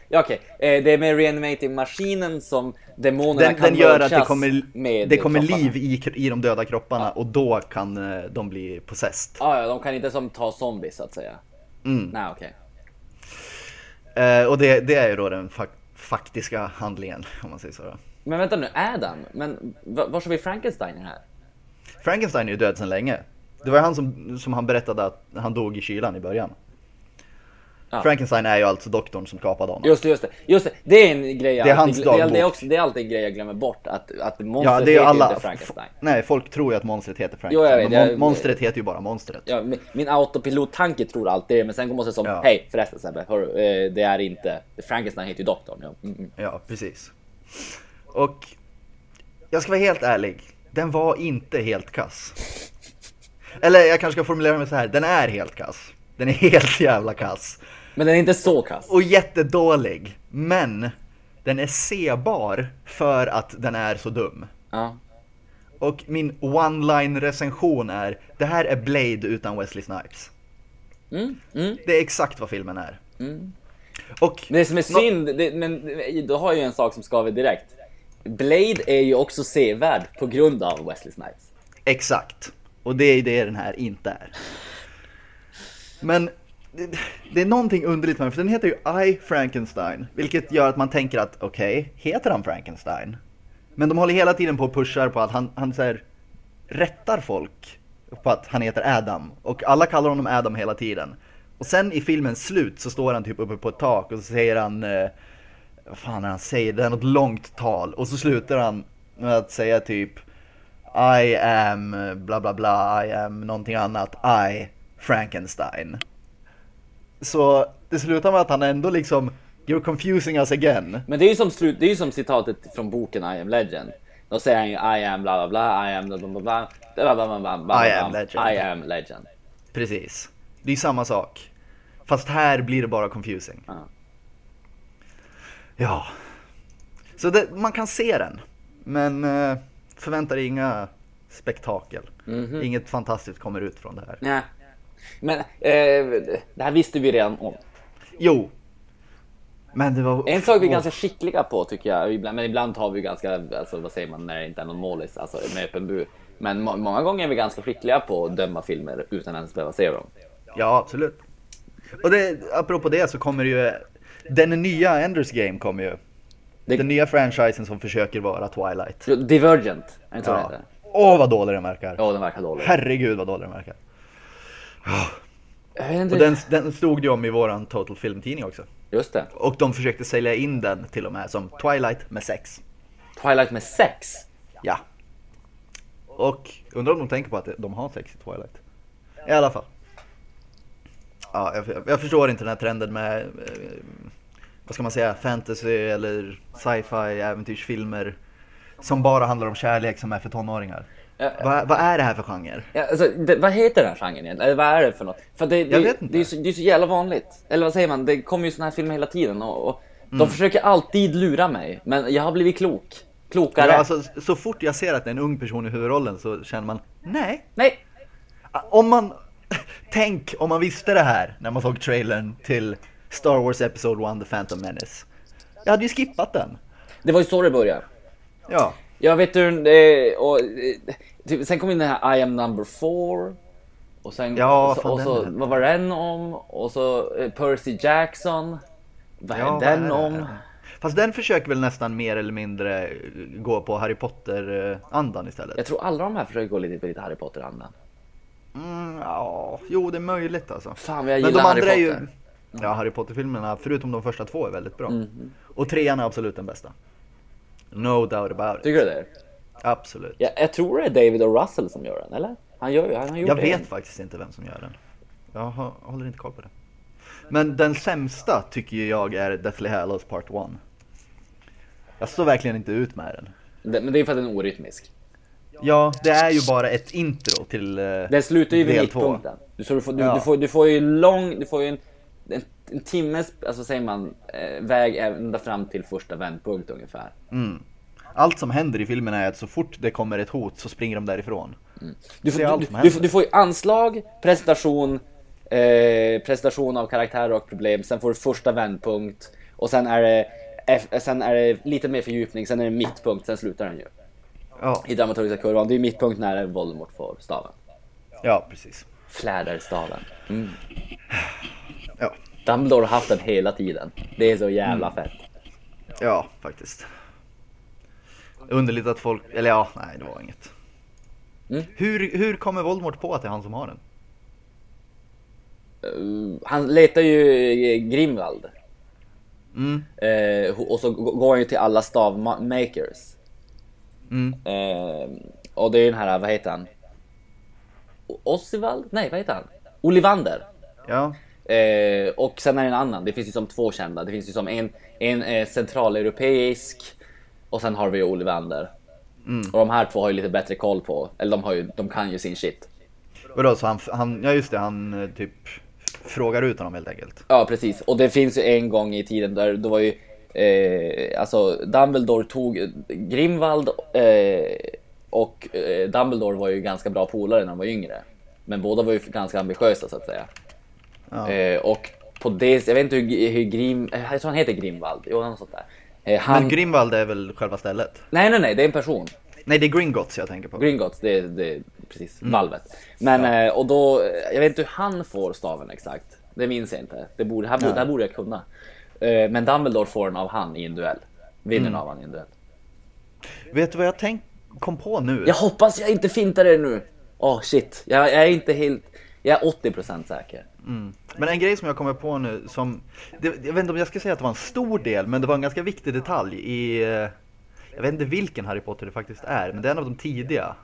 Ja okej, Eh, det är med reanimating-maskinen som demonerna Den, kan den gör att det kommer, med det kommer kropparna. liv i, i de döda kropparna och då kan eh, de bli possessed. Ah, ja, de kan inte som ta zombies så att säga. Mm. Nej okej. Eh, och det, det är ju då den fak- faktiska handlingen, om man säger så. Då. Men vänta nu, Adam, men va- var har vi Frankenstein här? Frankenstein är ju död sedan länge. Det var han som, som han berättade att han dog i kylan i början. Ja. Frankenstein är ju alltså doktorn som skapade honom. Just det, just det, just det. Det är en grej jag Det är alltid, hans det, är, det, är dagbok. också, det är alltid en grej jag glömmer bort, att, att Ja, monstret det är heter alla... inte Frankenstein. Nej, folk tror ju att monstret heter Jo, Frankenstein. jag vet, men jag- monstret heter ju bara monstret. Ja, min, min autopilot-tanke tror alltid det, men sen kommer det som Ja. Hej förresten Sebbe, hör, eh, det är inte, Frankenstein heter ju doktorn. Ja. Mm, mm. Ja, precis. Och jag ska vara helt ärlig, den var inte helt kass. Eller jag kanske ska formulera mig så här, den är helt kass. Den är helt jävla kass. Men den är inte så kass. Och jättedålig. Men den är sebar för att den är så dum. Ja. Och min one-line recension är, det här är Blade utan Wesley Snipes. Mm, mm. Det är exakt vad filmen är. Mm. Och Det som är synd, det, men då har jag ju en sak som skaver direkt. Blade är ju också sevärd på grund av Wesley Snipes. Exakt. Och det är det den här inte är. Men det, det är någonting underligt med den, för den heter ju I Frankenstein. Vilket gör att man tänker att, okej, heter han Frankenstein? Men de håller hela tiden på och pushar på att han, han så här, rättar folk på att han heter Adam. Och alla kallar honom Adam hela tiden. Och sen i filmens slut så står han typ uppe på ett tak och så säger han, eh, vad fan är det han säger? Det är något långt tal. Och så slutar han med att säga typ i am eh, bla bla bla, I am någonting annat, I Frankenstein. Så det slutar med att han ändå liksom You're confusing us again. Men det är ju som, slut, det är ju som citatet från boken I am legend. Då säger han ju I am bla bla bla, I am bla bla bla bla, bla bla bla bla, I am legend. I am legend. Precis. Det är samma sak. Fast här blir det bara confusing. Ja. Ja. Så det, man kan se den. Men eh, förvänta dig inga spektakel. Mhm. Inget fantastiskt kommer ut från det här. Nej. Men eh, det här visste vi redan om. Jo. Men det var... En sak vi är ganska skickliga på tycker jag, ibland, men ibland har vi ganska, alltså vad säger man när det inte är någon målis, alltså med öppen bur. Men må, många gånger är vi ganska skickliga på att döma filmer utan att ens behöva se dem. Ja, absolut. Och det, apropå det så kommer ju den nya Enders Game kommer ju. Det- Den nya franchisen som försöker vara Twilight. Divergent, är inte Ja. Åh vad dålig den verkar. Ja, den verkar dålig. Herregud vad dålig den verkar. Vet inte. Och den, den stod ju om i våran Total Film-tidning också. Just det. Och de försökte sälja in den till och med som Twilight med sex. Twilight med sex. Ja. Och undrar om de tänker på att de har sex i Twilight. I alla fall. Ja, jag, jag förstår inte den här trenden med, eh, vad ska man säga, fantasy eller sci-fi äventyrsfilmer. Som bara handlar om kärlek som är för tonåringar. Ja, Vad vad är det här för genre? Ja, alltså, det, vad heter den här genren egentligen? Eller vad är det för något? För det, det, Jag vet inte. det, är så, det är så jävla vanligt. Eller vad säger man? Det kommer ju såna här filmer hela tiden och, och Mm. de försöker alltid lura mig. Men jag har blivit klok. Klokare. Ja, alltså, så fort jag ser att det är en ung person i huvudrollen så känner man, nej. Nej, Om man, tänk om man visste det här när man såg trailern till Star Wars Episode 1 The Phantom Menace. Jag hade ju skippat den. det var ju så det började. Ja. Jag vet hur, eh, och, eh, typ, sen kom in den här I am number four. Och sen, Ja, och och så är- vad var den om? Och så eh, Percy Jackson. Vad Ja, är vad den är det? om? Fast den försöker väl nästan mer eller mindre gå på Harry Potter-andan istället. Jag tror alla de här försöker gå lite på lite Harry Potter-andan. Mm, ja, jo det är möjligt alltså. Fan vad jag Men gillar de Harry andra är Potter. ju, ja Harry Potter-filmerna, förutom de första två är väldigt bra. Mhm. Och trean är absolut den bästa. No doubt about it. Tycker du det? Absolut. Jag, jag tror det är David och Russell som gör den, eller? Han gör han har gjort Jag vet faktiskt inte vem som gör den. Jag har, håller inte koll på det. Men den sämsta tycker jag är Deathly Hallows Part 1. Jag står verkligen inte ut med den. Det, men det är för att den är orytmisk. Ja, det är ju bara ett intro till... eh, Den slutar ju vid mittpunkten. Du, så du, får, du, Ja. du, får, du får ju lång, du får ju en, en, en timmes, alltså säger man, eh, väg ända fram till första vändpunkt ungefär. Allt som händer i filmen är att så fort det kommer ett hot så springer de därifrån. Du får, du, du, får- du får ju anslag, presentation, eh, presentation av karaktärer och problem, sen får du första vändpunkt och sen är det Sen är det lite mer fördjupning, sen är det mittpunkt, sen slutar den ju. Ja, I dramaturgiska kurvan, det är mittpunkt när Voldemort får staven. ja precis. Fläderstaven. Mm. Dumbledore har haft den hela tiden. Det är så jävla Mm. fett. ja faktiskt. Underligt att folk, eller ja, nej det var inget. Mm. Hur, hur kommer Voldemort på att det är han som har den? Uh, han letar ju Grimvald. Mm, Eh, och så går han ju till alla stavmakers. mm. Eh, och det är den här, vad heter han? Ossivald? Nej, vad heter han? Olivander. Ja, Eh, och sen är det en annan. Det finns ju som två kända. Det finns ju som en, en eh, centraleuropeisk och sen har vi Olivander. Och de här två har ju lite bättre koll på, eller de, har ju, de kan ju sin shit. vadå så han, han, ja just det, han eh, typ frågar ut honom helt enkelt. Ja, precis. Och det finns ju en gång i tiden där då var ju eh, alltså Dumbledore tog Grimvald eh, och eh, Dumbledore var ju ganska bra polare när de var yngre. Men båda var ju ganska ambitiösa så att säga. Ja. Eh, och på det, jag vet inte hur, hur Grim, eh, jag tror han heter Grimvald, jo något sånt där. Eh, han, Men Grimvald är väl själva stället? nej nej nej, det är en person. Nej det är Gringotts jag tänker på. Gringotts, det är, det är precis Mm. valvet. Men eh, och då, eh, jag vet inte hur han får staven exakt. Det minns jag inte. Det borde, här, borde, här borde jag kunna. Eh, men Dumbledore får den av han i en duell. Vinner Mm. av han i en duell. Vet du vad jag tänk, kom på nu? Jag hoppas jag inte fintar det nu. Åh oh, shit, jag, jag är inte helt, jag är 80% säker. Men en grej som jag kommer på nu som, det, jag vet inte om jag ska säga att det var en stor del, men det var en ganska viktig detalj i, eh, jag vet inte vilken Harry Potter det faktiskt är, men det är en av de tidiga.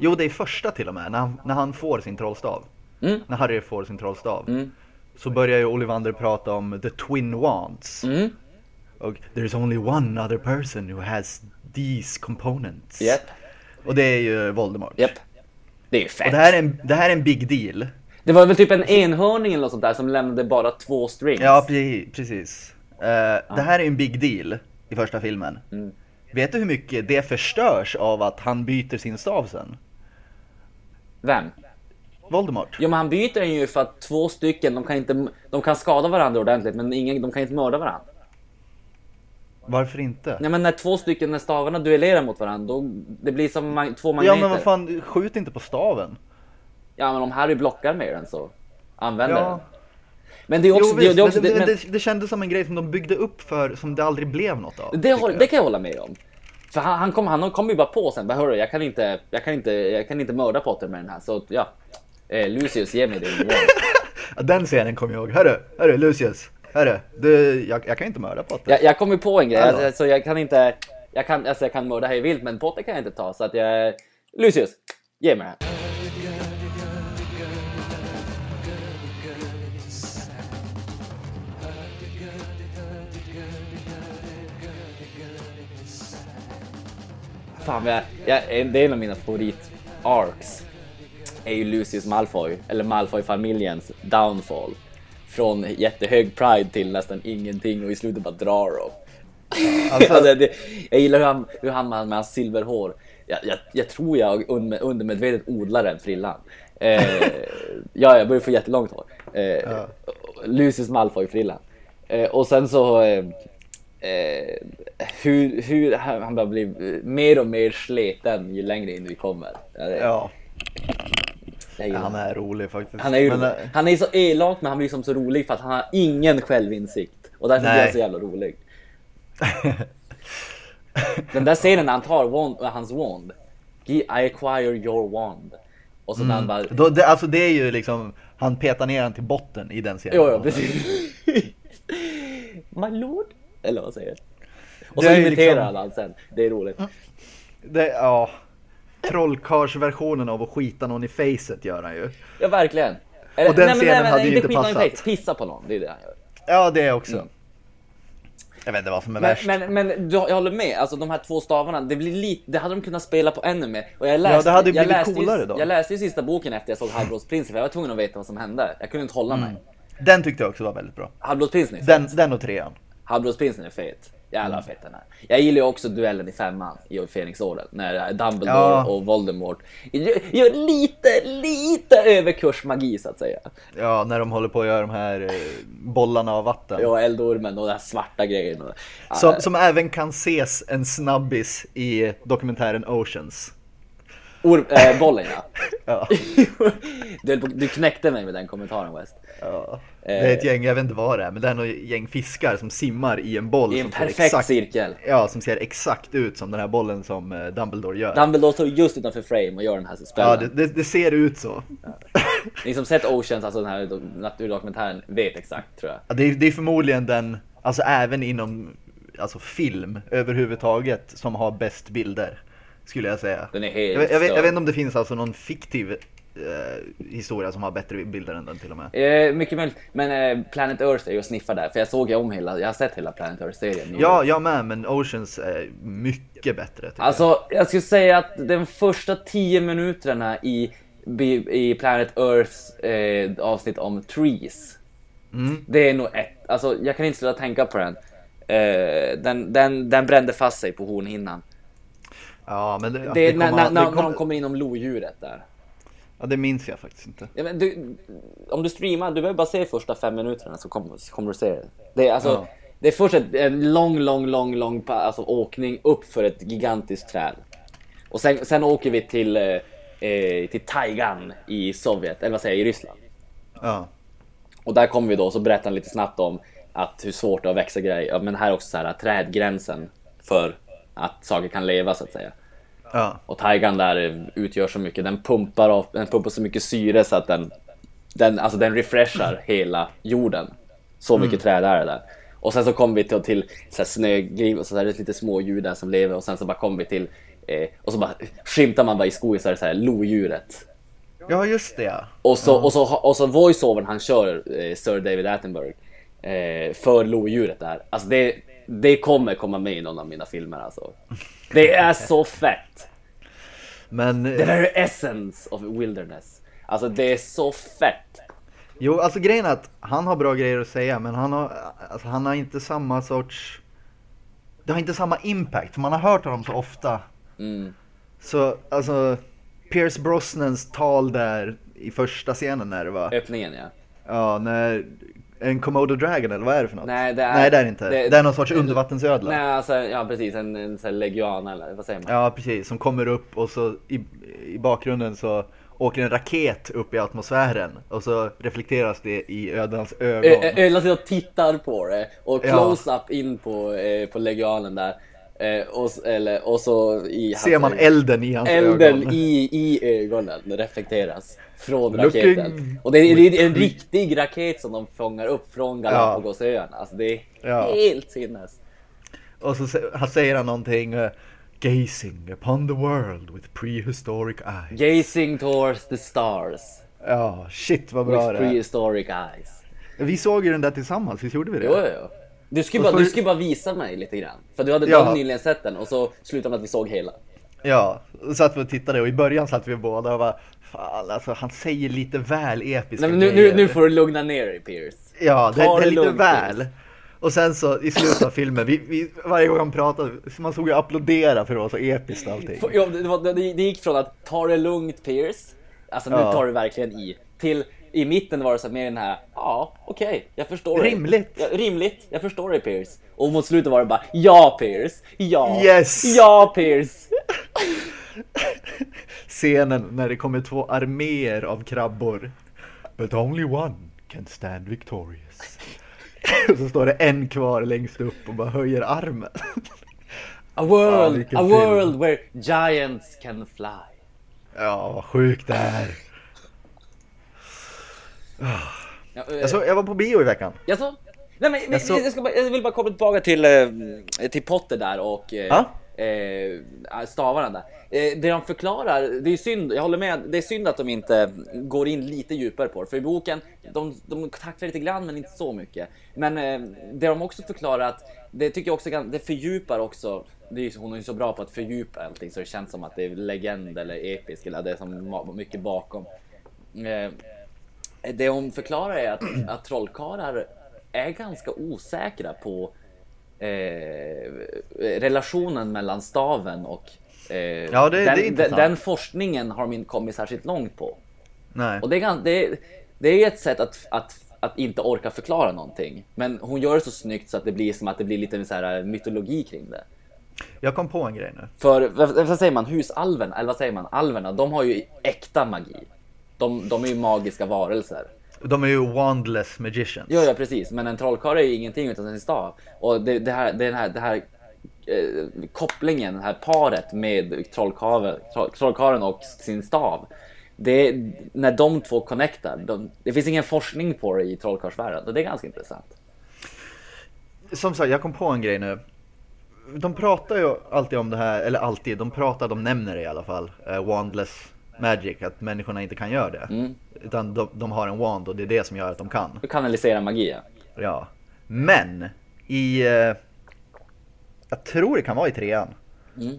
Jo, det är första till och med, när han, när han får sin trollstav. Mm. När Harry får sin trollstav. Mm. Så börjar ju Ollivander prata om the twin wands. Mm. Och there's only one other person who has these components. Japp, Och det är ju Voldemort. japp. Det är ju Och fett. det här, är en, det här är en big deal. Det var väl typ en enhörning eller något sånt där som lämnade bara två strings. Ja, pre- precis. Eh, Det här är en big deal i första filmen. Mm. Vet du hur mycket det förstörs av att han byter sin stav sen? Vem? Voldemort. Jo men han byter den ju för att två stycken, de kan inte, de kan skada varandra ordentligt men ingen, de kan inte mörda varandra. Varför inte? Nej men när två stycken, när stavarna duellerar mot varandra, då, det blir som mag- två Ja magneter. men vad fan, skjut inte på staven. Ja men om Harry blockar med den så använder Ja. den. Men det är också, jo, visst, det, det, också men, det, det, men, det, det kändes som en grej som de byggde upp för, som det aldrig blev något av. det, jag. det kan jag hålla med om. För han, han kommer han kom ju bara på sen, bara hörru jag kan inte, jag kan inte, jag kan inte mörda Potter med den här så ja. Eh, Lucius ge mig wand. Ja, Den scenen kommer jag ihåg. Hörru, hörru Lucius. Hörru, du, jag, jag kan inte mörda Potter. Jag, jag kom ju på en grej, Hallå. alltså, jag kan inte, jag kan, alltså, jag kan mörda hej vilt men Potter kan jag inte ta så att jag, Lucius, ge mig den här. Fan, jag, jag, det är en av mina favorit-arcs. Är ju Lucius Malfoy, eller Malfoy-familjens downfall. Från jättehög pride till nästan ingenting och i slutet bara drar de. Alltså- Alltså, det, jag gillar hur han, hur han med, hans silverhår, jag, jag, jag tror jag under, undermedvetet odlar den frillan. Eh, ja, jag börjar få jättelångt hår. Eh, Lucius Malfoy-frillan. Eh, och sen så eh, hur, hur han han börjar bli mer och mer sleten ju längre in vi kommer. Ja, det, Ja, han är rolig faktiskt. han är ju Men, eh, han är så elak men han blir som så rolig för att han har ingen självinsikt. Och därför blir han Nej. så jävla rolig. Den där scenen när han tar wand, äh, hans wand. I acquire your wand. Och så när han bara... då, det, alltså det är ju liksom, han petar ner han till botten i den scenen. Jo, jo, precis. My lord? Eller vad säger Och Det så är ju imiterar liksom- han sen. Det är roligt. Det, ja. Trollkarlsversionen av att skita någon i facet gör han ju. Ja, verkligen. Eller, Och den scenen hade ju inte skita någon passat. face, Pissa på någon, det är det han gör. Ja, det också. Jag vet inte vad som är Men, värst. men, men du, jag håller med, alltså de här två stavarna, det, blir lite, det hade de kunnat spela på ännu mer. Och jag läste, det hade jag blivit läste coolare ju, då. Jag läste ju sista boken efter jag såg Halvblodsprinsen, för jag var tvungen att veta vad som hände. Jag kunde inte hålla mig. Den tyckte jag också var väldigt bra. Halvblodsprinsen är. Den, den och trean. Halvblodsprinsen är fet. Jävlar vad fet den är. Jag gillar ju också duellen i femman i Fenixorden. När Dumbledore Ja. och Voldemort gör, lite, lite överkursmagi så att säga. Ja, när de håller på att göra de här eh, bollarna av vatten. Ja, eldormen och den här svarta grejen. Som, som även kan ses en snabbis i dokumentären Oceans. Or, äh, bollen ja. Ja. du, du knäckte mig med den kommentaren West. Ja. Det är ett gäng, jag vet inte vad det är, men det är något gäng fiskar som simmar i en boll I en perfekt exakt, cirkel. Ja, som ser exakt ut som den här bollen som eh, Dumbledore gör. Dumbledore står just utanför frame och gör den här spelen. ja, det, det, det ser ut så. Ni som sett Oceans, alltså den här do- naturdokumentären, vet exakt tror jag. Ja, det, är, det är förmodligen den, alltså även inom alltså film överhuvudtaget, som har bäst bilder. Skulle jag säga. Den är helt jag, vet- jag, vet, jag vet inte om det finns alltså någon fiktiv eh, historia som har bättre bilder än den till och med. Eh, mycket möjligt. Men eh, Planet Earth är ju att sniffa där, för jag såg ju om hela, jag har sett hela Planet Earth-serien. Ja, jag med, men Oceans är mycket bättre. Alltså, jag skulle säga att den första tio minuterna i, i Planet Earths eh, avsnitt om trees, Mm. det är nog ett, alltså jag kan inte sluta tänka på den. Eh, den, den, den brände fast sig på hornhinnan. Ja, men det, Det det när, kommer- när, när, kommer- när de kommer inom lodjuret där. Ja, det minns jag faktiskt inte. Ja, du, om du streamar, du behöver bara se första fem minuterna så kommer, kommer du se det. Det är, alltså, Ja. det är först ett, en lång, lång, lång, lång alltså, åkning upp för ett gigantiskt träd. Och sen, sen åker vi till, eh, eh, till Taigan i Sovjet, eller vad säger jag, i Ryssland. Ja. Och där kommer vi då, så berättar han lite snabbt om att hur svårt det är att växa grejer. Ja, men här är också så här trädgränsen för att saker kan leva så att säga. Ja. Och taigan där utgör så mycket, den pumpar, av, den pumpar så mycket syre så att den, den, alltså den refreshar hela jorden. Så mycket träd är det där. Och sen så kommer vi till, till så här snögrim och så är det lite små djur där som lever och sen så bara kommer vi till eh, och så bara skymtar man bara i skogen så är det så här lodjuret. ja, just det ja. Och så, och så, och så voiceovern han kör, eh, Sir David Attenborough, eh, för lodjuret där. Alltså det, det kommer komma med i någon av mina filmer alltså. Det är så fett! Men, The very essence of wilderness. Alltså det är så fett. jo, alltså grejen är att han har bra grejer att säga, men han har, alltså, han har inte samma sorts... Det har inte samma impact, man har hört honom så ofta. Mm. Så, alltså, Pierce Brosnans tal där i första scenen när det var, Öppningen ja. ja, när en Komodo Dragon eller vad är det för något? Nej, det är- Nej, det är inte. det- Det, är någon sorts undervattensödla. Nej alltså, ja precis, en, en sån här leguan eller vad säger man? Ja, precis. Som kommer upp och så i, i bakgrunden så åker en raket upp i atmosfären och så reflekteras det i ödlans ögon. Ödlan sitter och tittar på det och close-up in på, eh, på leguanen där. Eh, och, eller, och så i hans Ser man ögon. elden i hans Elden ögon. i, i ögonen reflekteras från Looking raketen. Och det är, det är en riktig raket som de fångar upp från Galapagosöarna. Alltså det är Ja. helt sinnes. Och så han säger han någonting eh, Gazing upon the world with prehistoric eyes. Gazing towards the stars Ja, shit vad bra with det är. prehistoric eyes. Vi såg ju den där tillsammans, visst gjorde vi det? Jo, jo. Du skulle bara, för- du skulle bara visa mig lite grann. För du hade Ja. nyligen sett den och så slutade med att vi såg hela. Ja, och satt vi och tittade och i början satt vi båda och bara Fan alltså han säger lite väl episka Nej, men nu, nu, grejer. nu får du lugna ner dig Pierce. Ja, det, det är lite lugnt, väl. Och sen så i slutet av filmen, vi, vi, varje gång han pratade, man såg ju applådera för det var så episkt allting. Ja, det, det, det gick från att ta det lugnt Pierce, alltså nu Ja. tar du verkligen i, till i mitten var det så här mer den här, ja okej, jag förstår dig. Rimligt. Ja, rimligt, jag förstår dig Pierce. Och mot slutet var det bara, ja Pierce, ja, Yes. ja Pierce. Scenen när det kommer två arméer av krabbor. But only one can stand victorious. Och så står det en kvar längst upp och bara höjer armen. A world, vilken a film. world where giants can fly. Ja, vad sjukt det är. Ja, eh, Jag, så, jag var på bio i veckan. Jaså? Nej men Jag så- jag, ska bara, jag vill bara komma tillbaka till, eh, till Potter där och eh, Ja? eh, stavarna där. Eh, det de förklarar, det är synd, jag håller med, det är synd att de inte går in lite djupare på det. För i boken, de, de tacklar lite grann men inte så mycket. Men eh, det de också förklarar att, det tycker jag också det fördjupar också det är, hon är ju så bra på att fördjupa allting så det känns som att det är legend eller episk eller det är som mycket bakom. Eh, det hon förklarar är att, att trollkarlar är ganska osäkra på eh, relationen mellan staven och eh, ja, det, den, det den, den, forskningen har de inte kommit särskilt långt på. Nej. Och det är, det, det är ett sätt att, att, att inte orka förklara någonting. Men hon gör det så snyggt så att det blir som att det blir lite så här mytologi kring det. Jag kom på en grej nu. För vad säger man, husalven, eller vad säger man, alverna, de har ju äkta magi. De, de är ju magiska varelser. De är ju wandless magicians. Ja, ja precis. Men en trollkarl är ju ingenting utan sin stav. Och det, det här, det här, det här eh, kopplingen, det här paret med trollkarlen och sin stav. Det är, när de två connectar, de, det finns ingen forskning på det i trollkarlsvärlden och det är ganska intressant. Som sagt, jag kom på en grej nu de pratar ju alltid om det här, eller alltid, de pratar, de nämner det i alla fall, uh, wandless magic, att människorna inte kan göra det. Mm. Utan de, de, har en wand och det är det som gör att de kan. Du kanalisera magi ja. Ja. Men i, uh, jag tror det kan vara i trean. Mm.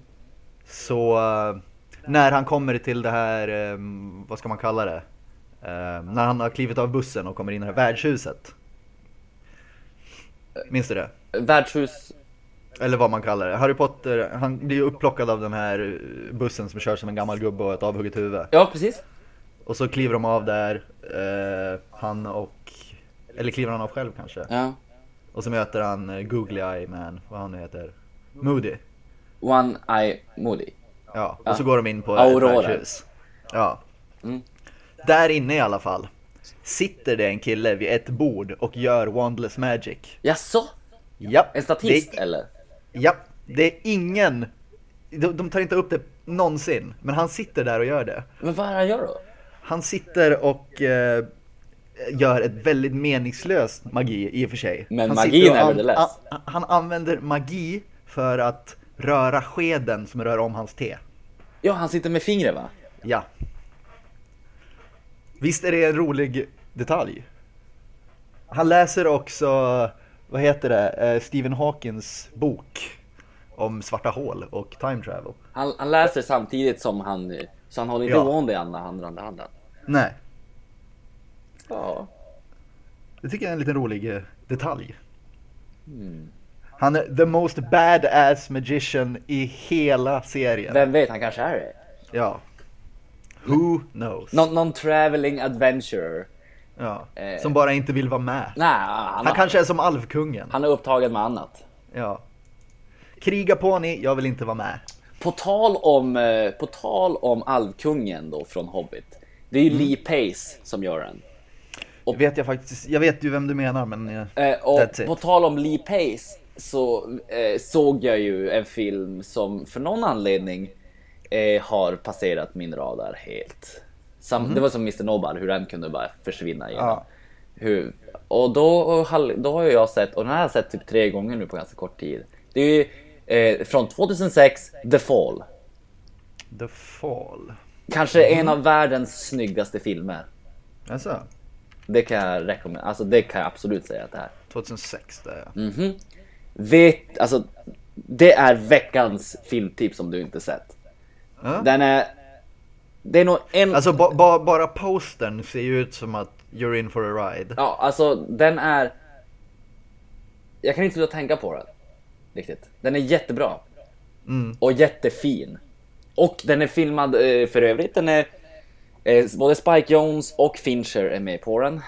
Så uh, när han kommer till det här, um, vad ska man kalla det? när han har klivit av bussen och kommer in i det här värdshuset. Minns du det? Värdshus eller vad man kallar det. Harry Potter, han blir ju upplockad av den här bussen som kör som en gammal gubbe och ett avhugget huvud. Ja, precis. Och så kliver de av där, eh, han och... Eller kliver han av själv kanske? Ja. Och så möter han eh, Googly Eye Man, vad han nu heter. Moody. One Eye Moody. Ja, och ja. så går de in på Aurora. ett värdshus. Ja. Mm. Där inne i alla fall sitter det en kille vid ett bord och gör Wandless Magic. Jaså? Ja. En statist det... eller? Ja, det är ingen, de, de tar inte upp det någonsin, men han sitter där och gör det. Men vad är det han gör då? Han sitter och eh, gör ett väldigt meningslöst magi i och för sig. Men han magin är väl an, an, Han använder magi för att röra skeden som rör om hans te. Ja, han sitter med fingret va? Ja. Visst är det en rolig detalj? Han läser också vad heter det, eh, Stephen Hawkins bok om svarta hål och time travel. Han, han läser samtidigt som han, så han håller inte ja. andra handen, andra handen. Nej. Ja. Det tycker jag är en liten rolig eh, detalj. Mm. Han är the most badass magician i hela serien. Vem vet, han kanske är det. Ja. Who knows? Någon, någon traveling adventurer. Ja, eh, som bara inte vill vara med. Nej, han, han kanske är som alvkungen. Han är upptagen med annat. Ja. Kriga på ni, jag vill inte vara med. På tal om, eh, på tal om alvkungen då från Hobbit. Det är ju mm. Lee Pace som gör den. Och, vet jag faktiskt, jag vet ju vem du menar men eh, och På tal om Lee Pace så eh, såg jag ju en film som för någon anledning eh, har passerat min radar helt. Sam, mm. Det var som Mr Nobel, hur den kunde bara försvinna igen. Ja. Hur, och då, då har jag sett, och den har jag sett typ tre gånger nu på ganska kort tid. Det är ju eh, från 2006, The Fall. The Fall. Kanske mm. en av världens snyggaste filmer. Alltså. Det kan jag rekommendera, alltså det kan jag absolut säga att det är. 2006 det är mm -hmm. Vet, alltså det är veckans filmtips som du inte sett. Mm. Den är det är nog en... Alltså ba ba bara postern ser ju ut som att you're in for a ride. Ja, alltså den är... Jag kan inte sluta tänka på den. Riktigt. Den är jättebra. Mm. Och jättefin. Och den är filmad eh, för övrigt. Den är... Eh, både Spike Jones och Fincher är med på den.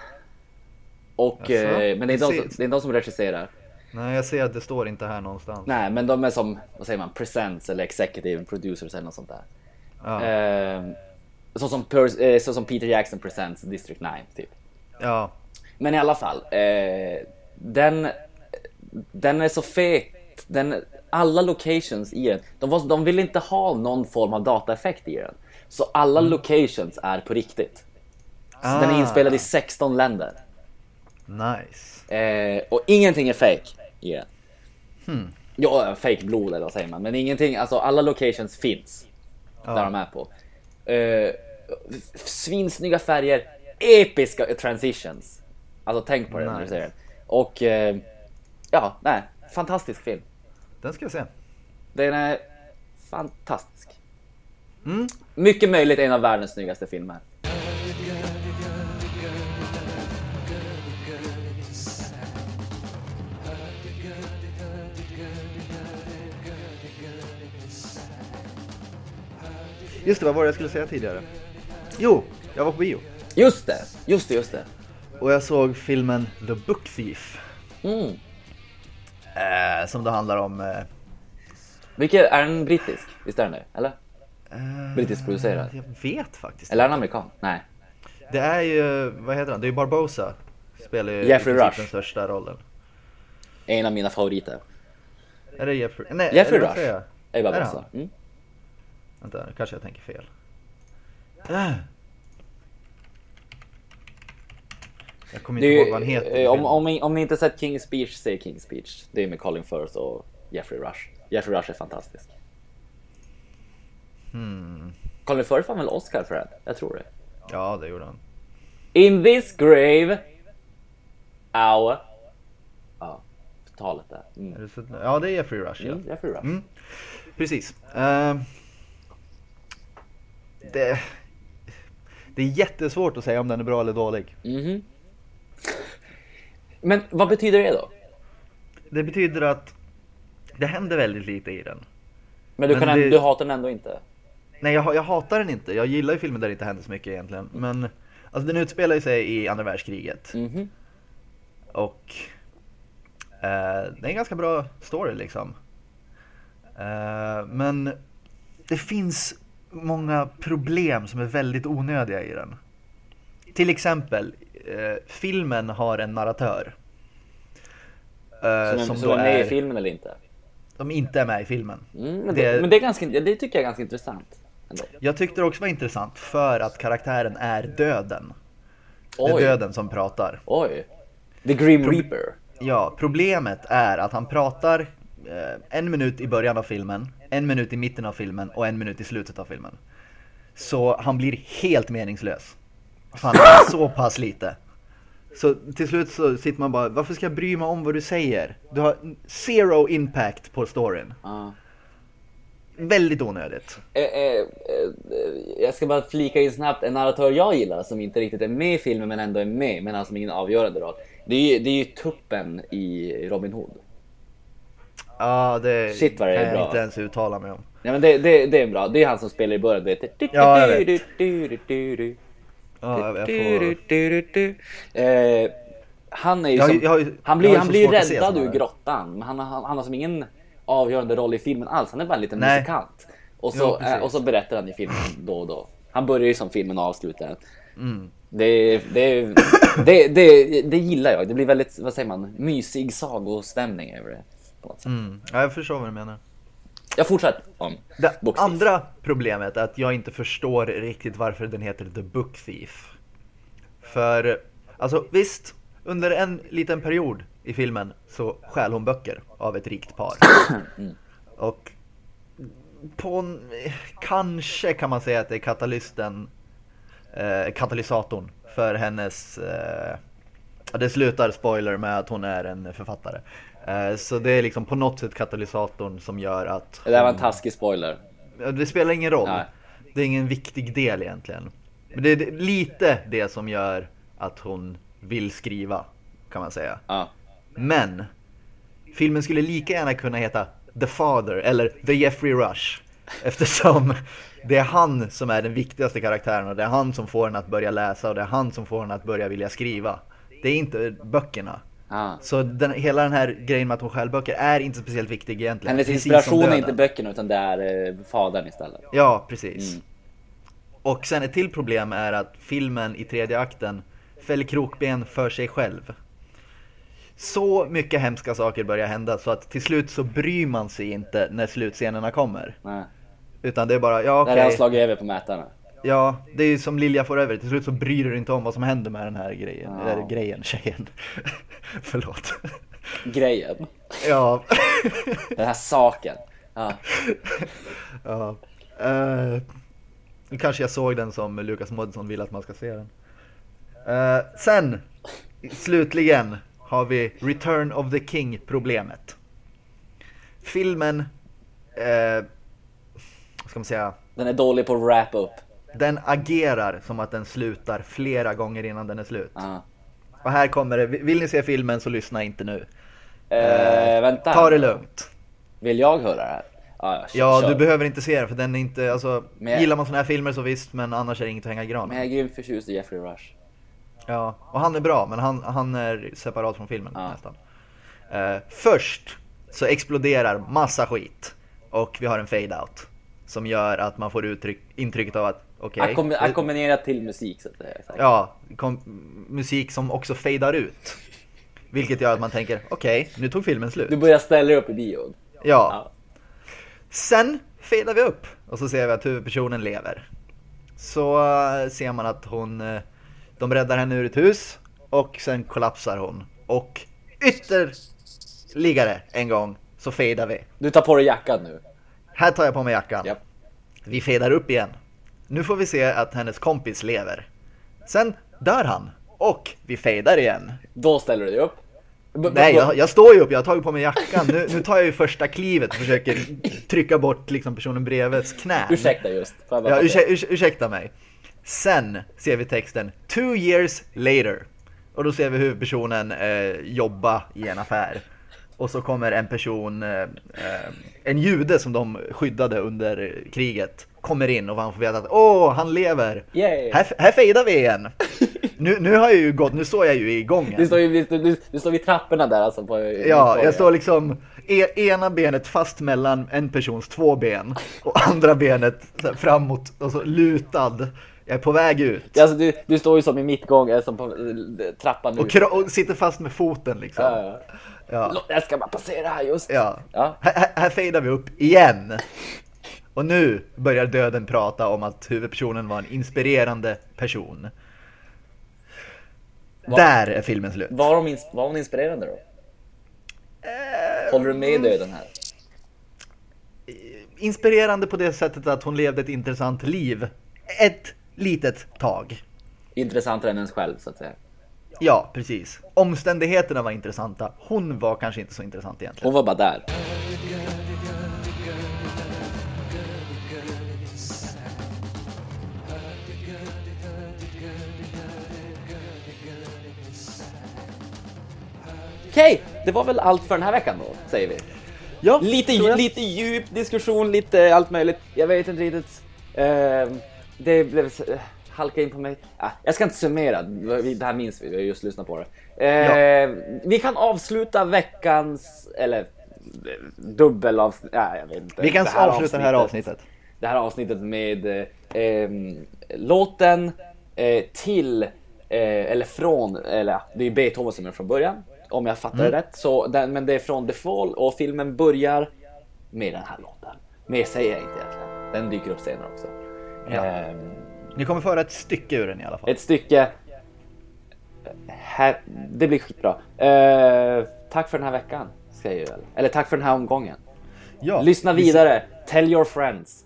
Och, eh, men det är, de som, det är de som regisserar. Nej, jag ser att det står inte här någonstans. Nej, men de är som, vad säger man, presents eller executive producers eller något sånt där. Ja. Eh, så, som eh, så som Peter Jackson presents District 9 typ. Ja. Men i alla fall, eh, den, den är så fet. Den, alla locations i den, de, var, de vill inte ha någon form av dataeffekt i den. Så alla mm. locations är på riktigt. Så ah. den är inspelad i 16 länder. Nice. Eh, och ingenting är fake i den. Hmm. Ja, fake blod eller vad säger man. Men ingenting, alltså alla locations finns. Ja. Där de är på. Uh, svinsnygga färger, episka transitions. Alltså tänk på det när du Nice. säger det. Och eh, ja, nej, fantastisk film. Den ska jag se. Den är fantastisk. Mm. Mycket möjligt en av världens snyggaste filmer. Just det, vad var det jag skulle säga tidigare? Jo, jag var på bio. Just det, just det, just det. Och jag såg filmen The Book Thief. Mm. Eh, som det handlar om... Eh, Vilken, är den brittisk? Visst är den det? Eller? eh, Brittisk producerad. Jag vet faktiskt Eller är den amerikan? Nej. Det är ju, vad heter han? Det är ju Barbosa. Spelar ju Jeffrey Rush. den största rollen. En av mina favoriter. Är det Jeffrey? Nej, Jeffrey Rush. Är Är han? Mm. Vänta, nu kanske jag tänker fel. Äh. Jag kommer inte ihåg vad han heter. eh, om, om, ni, om ni inte sett King's Speech, se King's Speech. Det är med Colin Firth och Jeffrey Rush. Jeffrey Rush är fantastisk. Hmm. Colin Firth vann väl Oscar för det? Jag tror det. Ja, det gjorde han. In this grave. Au. Ja, talet där. Är Mm. ja, det är Jeffrey Rush, ja. Mm, Jeffrey Rush. Mm. Precis. Ehm, det, det är jättesvårt att säga om den är bra eller dålig. Mhm. Men vad betyder det då? Det betyder att det händer väldigt lite i den. Men du, Men kan det- du hatar den ändå inte? Nej, jag, jag hatar den inte. Jag gillar ju filmer där det inte händer så mycket egentligen. Men alltså, den utspelar ju sig i andra världskriget. Mhm. Och eh, det är en ganska bra story liksom. Eh, men det finns många problem som är väldigt onödiga i den. Till exempel, eh, filmen har en narratör. Eh, den, som så då är med i filmen eller inte? de inte är med i filmen. Mm, men, det, Det- men det, är ganska, det tycker jag är ganska intressant. Ändå. Jag tyckte det också var intressant för att karaktären är döden. Det är Oj, döden som pratar. oj. The Grim Reaper. Ja, problemet är att han pratar en minut i början av filmen, en minut i mitten av filmen och en minut i slutet av filmen. Så han blir helt meningslös. För han är så pass lite. Så till slut så sitter man bara, varför ska jag bry mig om vad du säger? Du har zero impact på storyn. Ja. Väldigt onödigt. Eh, eh, eh, jag ska bara flika in snabbt, en narratör jag gillar som inte riktigt är med i filmen men ändå är med, men han som ingen avgörande roll. Det är ju, det är ju tuppen i Robin Hood. Ja, det Shit, vad det är kan jag bra. inte ens uttala mig om. Ja men det, det, det är bra, det är han som spelar i början, du vet. Ja, jag vet. Ja, jag får... Eh, han är ju Jag har som, ju- jag har ju- han blir, jag har ju han så blir svårt att se räddad såna ur grottan, men han, har- han har som ingen avgörande roll i filmen alls. Han är bara en liten Nej. musikant. Och Jo, så, precis. eh, och så berättar han i filmen då och då. Han börjar ju som filmen avslutar. Mm. Det, det, det, det, det gillar jag. Det blir väldigt, vad säger man, mysig sagostämning över det. På något sätt. Mm. Ja, jag förstår vad du menar. Jag fortsätter om Det Book Thief. andra problemet är att jag inte förstår riktigt varför den heter The Book Thief. För, alltså visst, under en liten period i filmen så stjäl hon böcker av ett rikt par. Och på en, kanske kan man säga att det är katalysten, eh, katalysatorn för hennes, eh, det slutar spoiler med att hon är en författare. Eh, så det är liksom på något sätt katalysatorn som gör att Det där var en taskig spoiler. Det spelar ingen roll. Nej. Det är ingen viktig del egentligen. Men det är lite det som gör att hon vill skriva, kan man säga. Ja. Men, filmen skulle lika gärna kunna heta The Father eller The Jeffrey Rush. Eftersom det är han som är den viktigaste karaktären och det är han som får henne att börja läsa och det är han som får henne att börja vilja skriva. Det är inte böckerna. Ja. Så den, hela den här grejen med att hon stjäl böcker är inte speciellt viktig egentligen. Hennes inspiration är inte böckerna utan det är eh, fadern istället. Ja, precis. Mm. Och sen ett till problem är att filmen i tredje akten fäller krokben för sig själv. Så mycket hemska saker börjar hända så att till slut så bryr man sig inte när slutscenerna kommer. Nej. Utan det är bara, ja Där okej, har jag slagit över på mätarna. Ja det är som Lilja Forever, till slut så bryr du dig inte om vad som händer med den här grejen, Ja. eller grejen, tjejen. Förlåt. grejen. Ja. Den här saken. Ja. ja. Uh, kanske jag såg den som Lukas Moodysson vill att man ska se den. Uh, sen, slutligen, har vi Return of the King problemet. Filmen, uh, vad ska man säga? Den är dålig på att wrap upp. Den agerar som att den slutar flera gånger innan den är slut. Ja. Och här kommer det, vill ni se filmen så lyssna inte nu. Eh, vänta. Ta det lugnt. Vill jag höra det här? Ja, kör, Ja, du behöver inte se den för den är inte, alltså, jag- gillar man såna här filmer så visst, men annars är det inget att hänga i granen. Men jag är grymt förtjust i Jeffrey Rush. Ja, och han är bra, men han, han är separat från filmen Ja. nästan. Eh, först så exploderar massa skit och vi har en fade-out som gör att man får uttryck, intrycket av att okej, Ackom- det- Ackompanjerat till musik så att säga. Här. ja, musik som också fejdar ut. Vilket gör att man tänker, okej, nu tog filmen slut. Du börjar ställa dig upp i bion. Ja. Ja. Sen fejdar vi upp och så ser vi att huvudpersonen lever. Så eh, ser man att hon, eh, de räddar henne ur ett hus och sen kollapsar hon. Och ytterligare en gång så fejdar vi. Du tar på dig jackan nu. Här tar jag på mig jackan. Japp. Vi fejdar upp igen. Nu får vi se att hennes kompis lever. Sen dör han. Och vi fejdar igen. Då ställer du dig upp. B- Nej, jag, jag står ju upp, jag har tagit på mig jackan. Nu, nu tar jag ju första klivet och försöker trycka bort liksom personen bredvids knän. Ursäkta just. Ja, säga. urs, ursäkta mig. Sen ser vi texten Two years later. Och då ser vi huvudpersonen eh, jobba i en affär. Och så kommer en person, eh, eh, en jude som de skyddade under kriget, kommer in och han får veta att åh, han lever. Yay. Här, här fejdar vi igen. Nu, nu har jag ju gått, nu står jag ju i gången. Du står, ju, du, du, du står vid trapporna där alltså på Ja, jag står liksom e ena benet fast mellan en persons två ben och andra benet framåt och så lutad. Jag är på väg ut. Alltså du, du står ju som i mittgång, eller som på eh, trappan. Och, och sitter fast med foten liksom. Ja, ja. Ja. Jag ska bara passera här just. ja. Ja. Här, här- fejdar vi upp igen. Och nu börjar döden prata om att huvudpersonen var en inspirerande person. Va? Där är filmen slut. Var, ins- var hon inspirerande då? Håller du med döden här? Inspirerande på det sättet att hon levde ett intressant liv. Ett litet tag. Intressantare än ens själv så att säga. Ja, precis. Omständigheterna var intressanta. Hon var kanske inte så intressant egentligen. Hon var bara där. Okej, det var väl allt för den här veckan då, säger vi. Ja, Lite, jag. lite djup diskussion, lite allt möjligt. Jag vet inte riktigt. Eh, det blev halka in på mig. Ah, jag ska inte summera, det här minns vi, vi har just lyssnat på det. Eh, Vi kan avsluta veckans, eller dubbel av, ja, jag vet inte. Vi kan Det avsluta det här avsnittet. Det här avsnittet med eh, ehm, låten eh, till, eh, eller från, eller ja, det är Beethoven som är från början. Om jag fattar Mm. det rätt. Så den, men det är från The Fall och filmen börjar med den här låten. Mer säger jag inte egentligen. Den dyker upp senare också. Ja. Ni kommer föra ett stycke ur den i alla fall. ett stycke. Här, det blir skitbra. Eh, tack för den här veckan. Ska jag eller, tack för den här omgången. Ja, Lyssna vi- vidare. Tell your friends.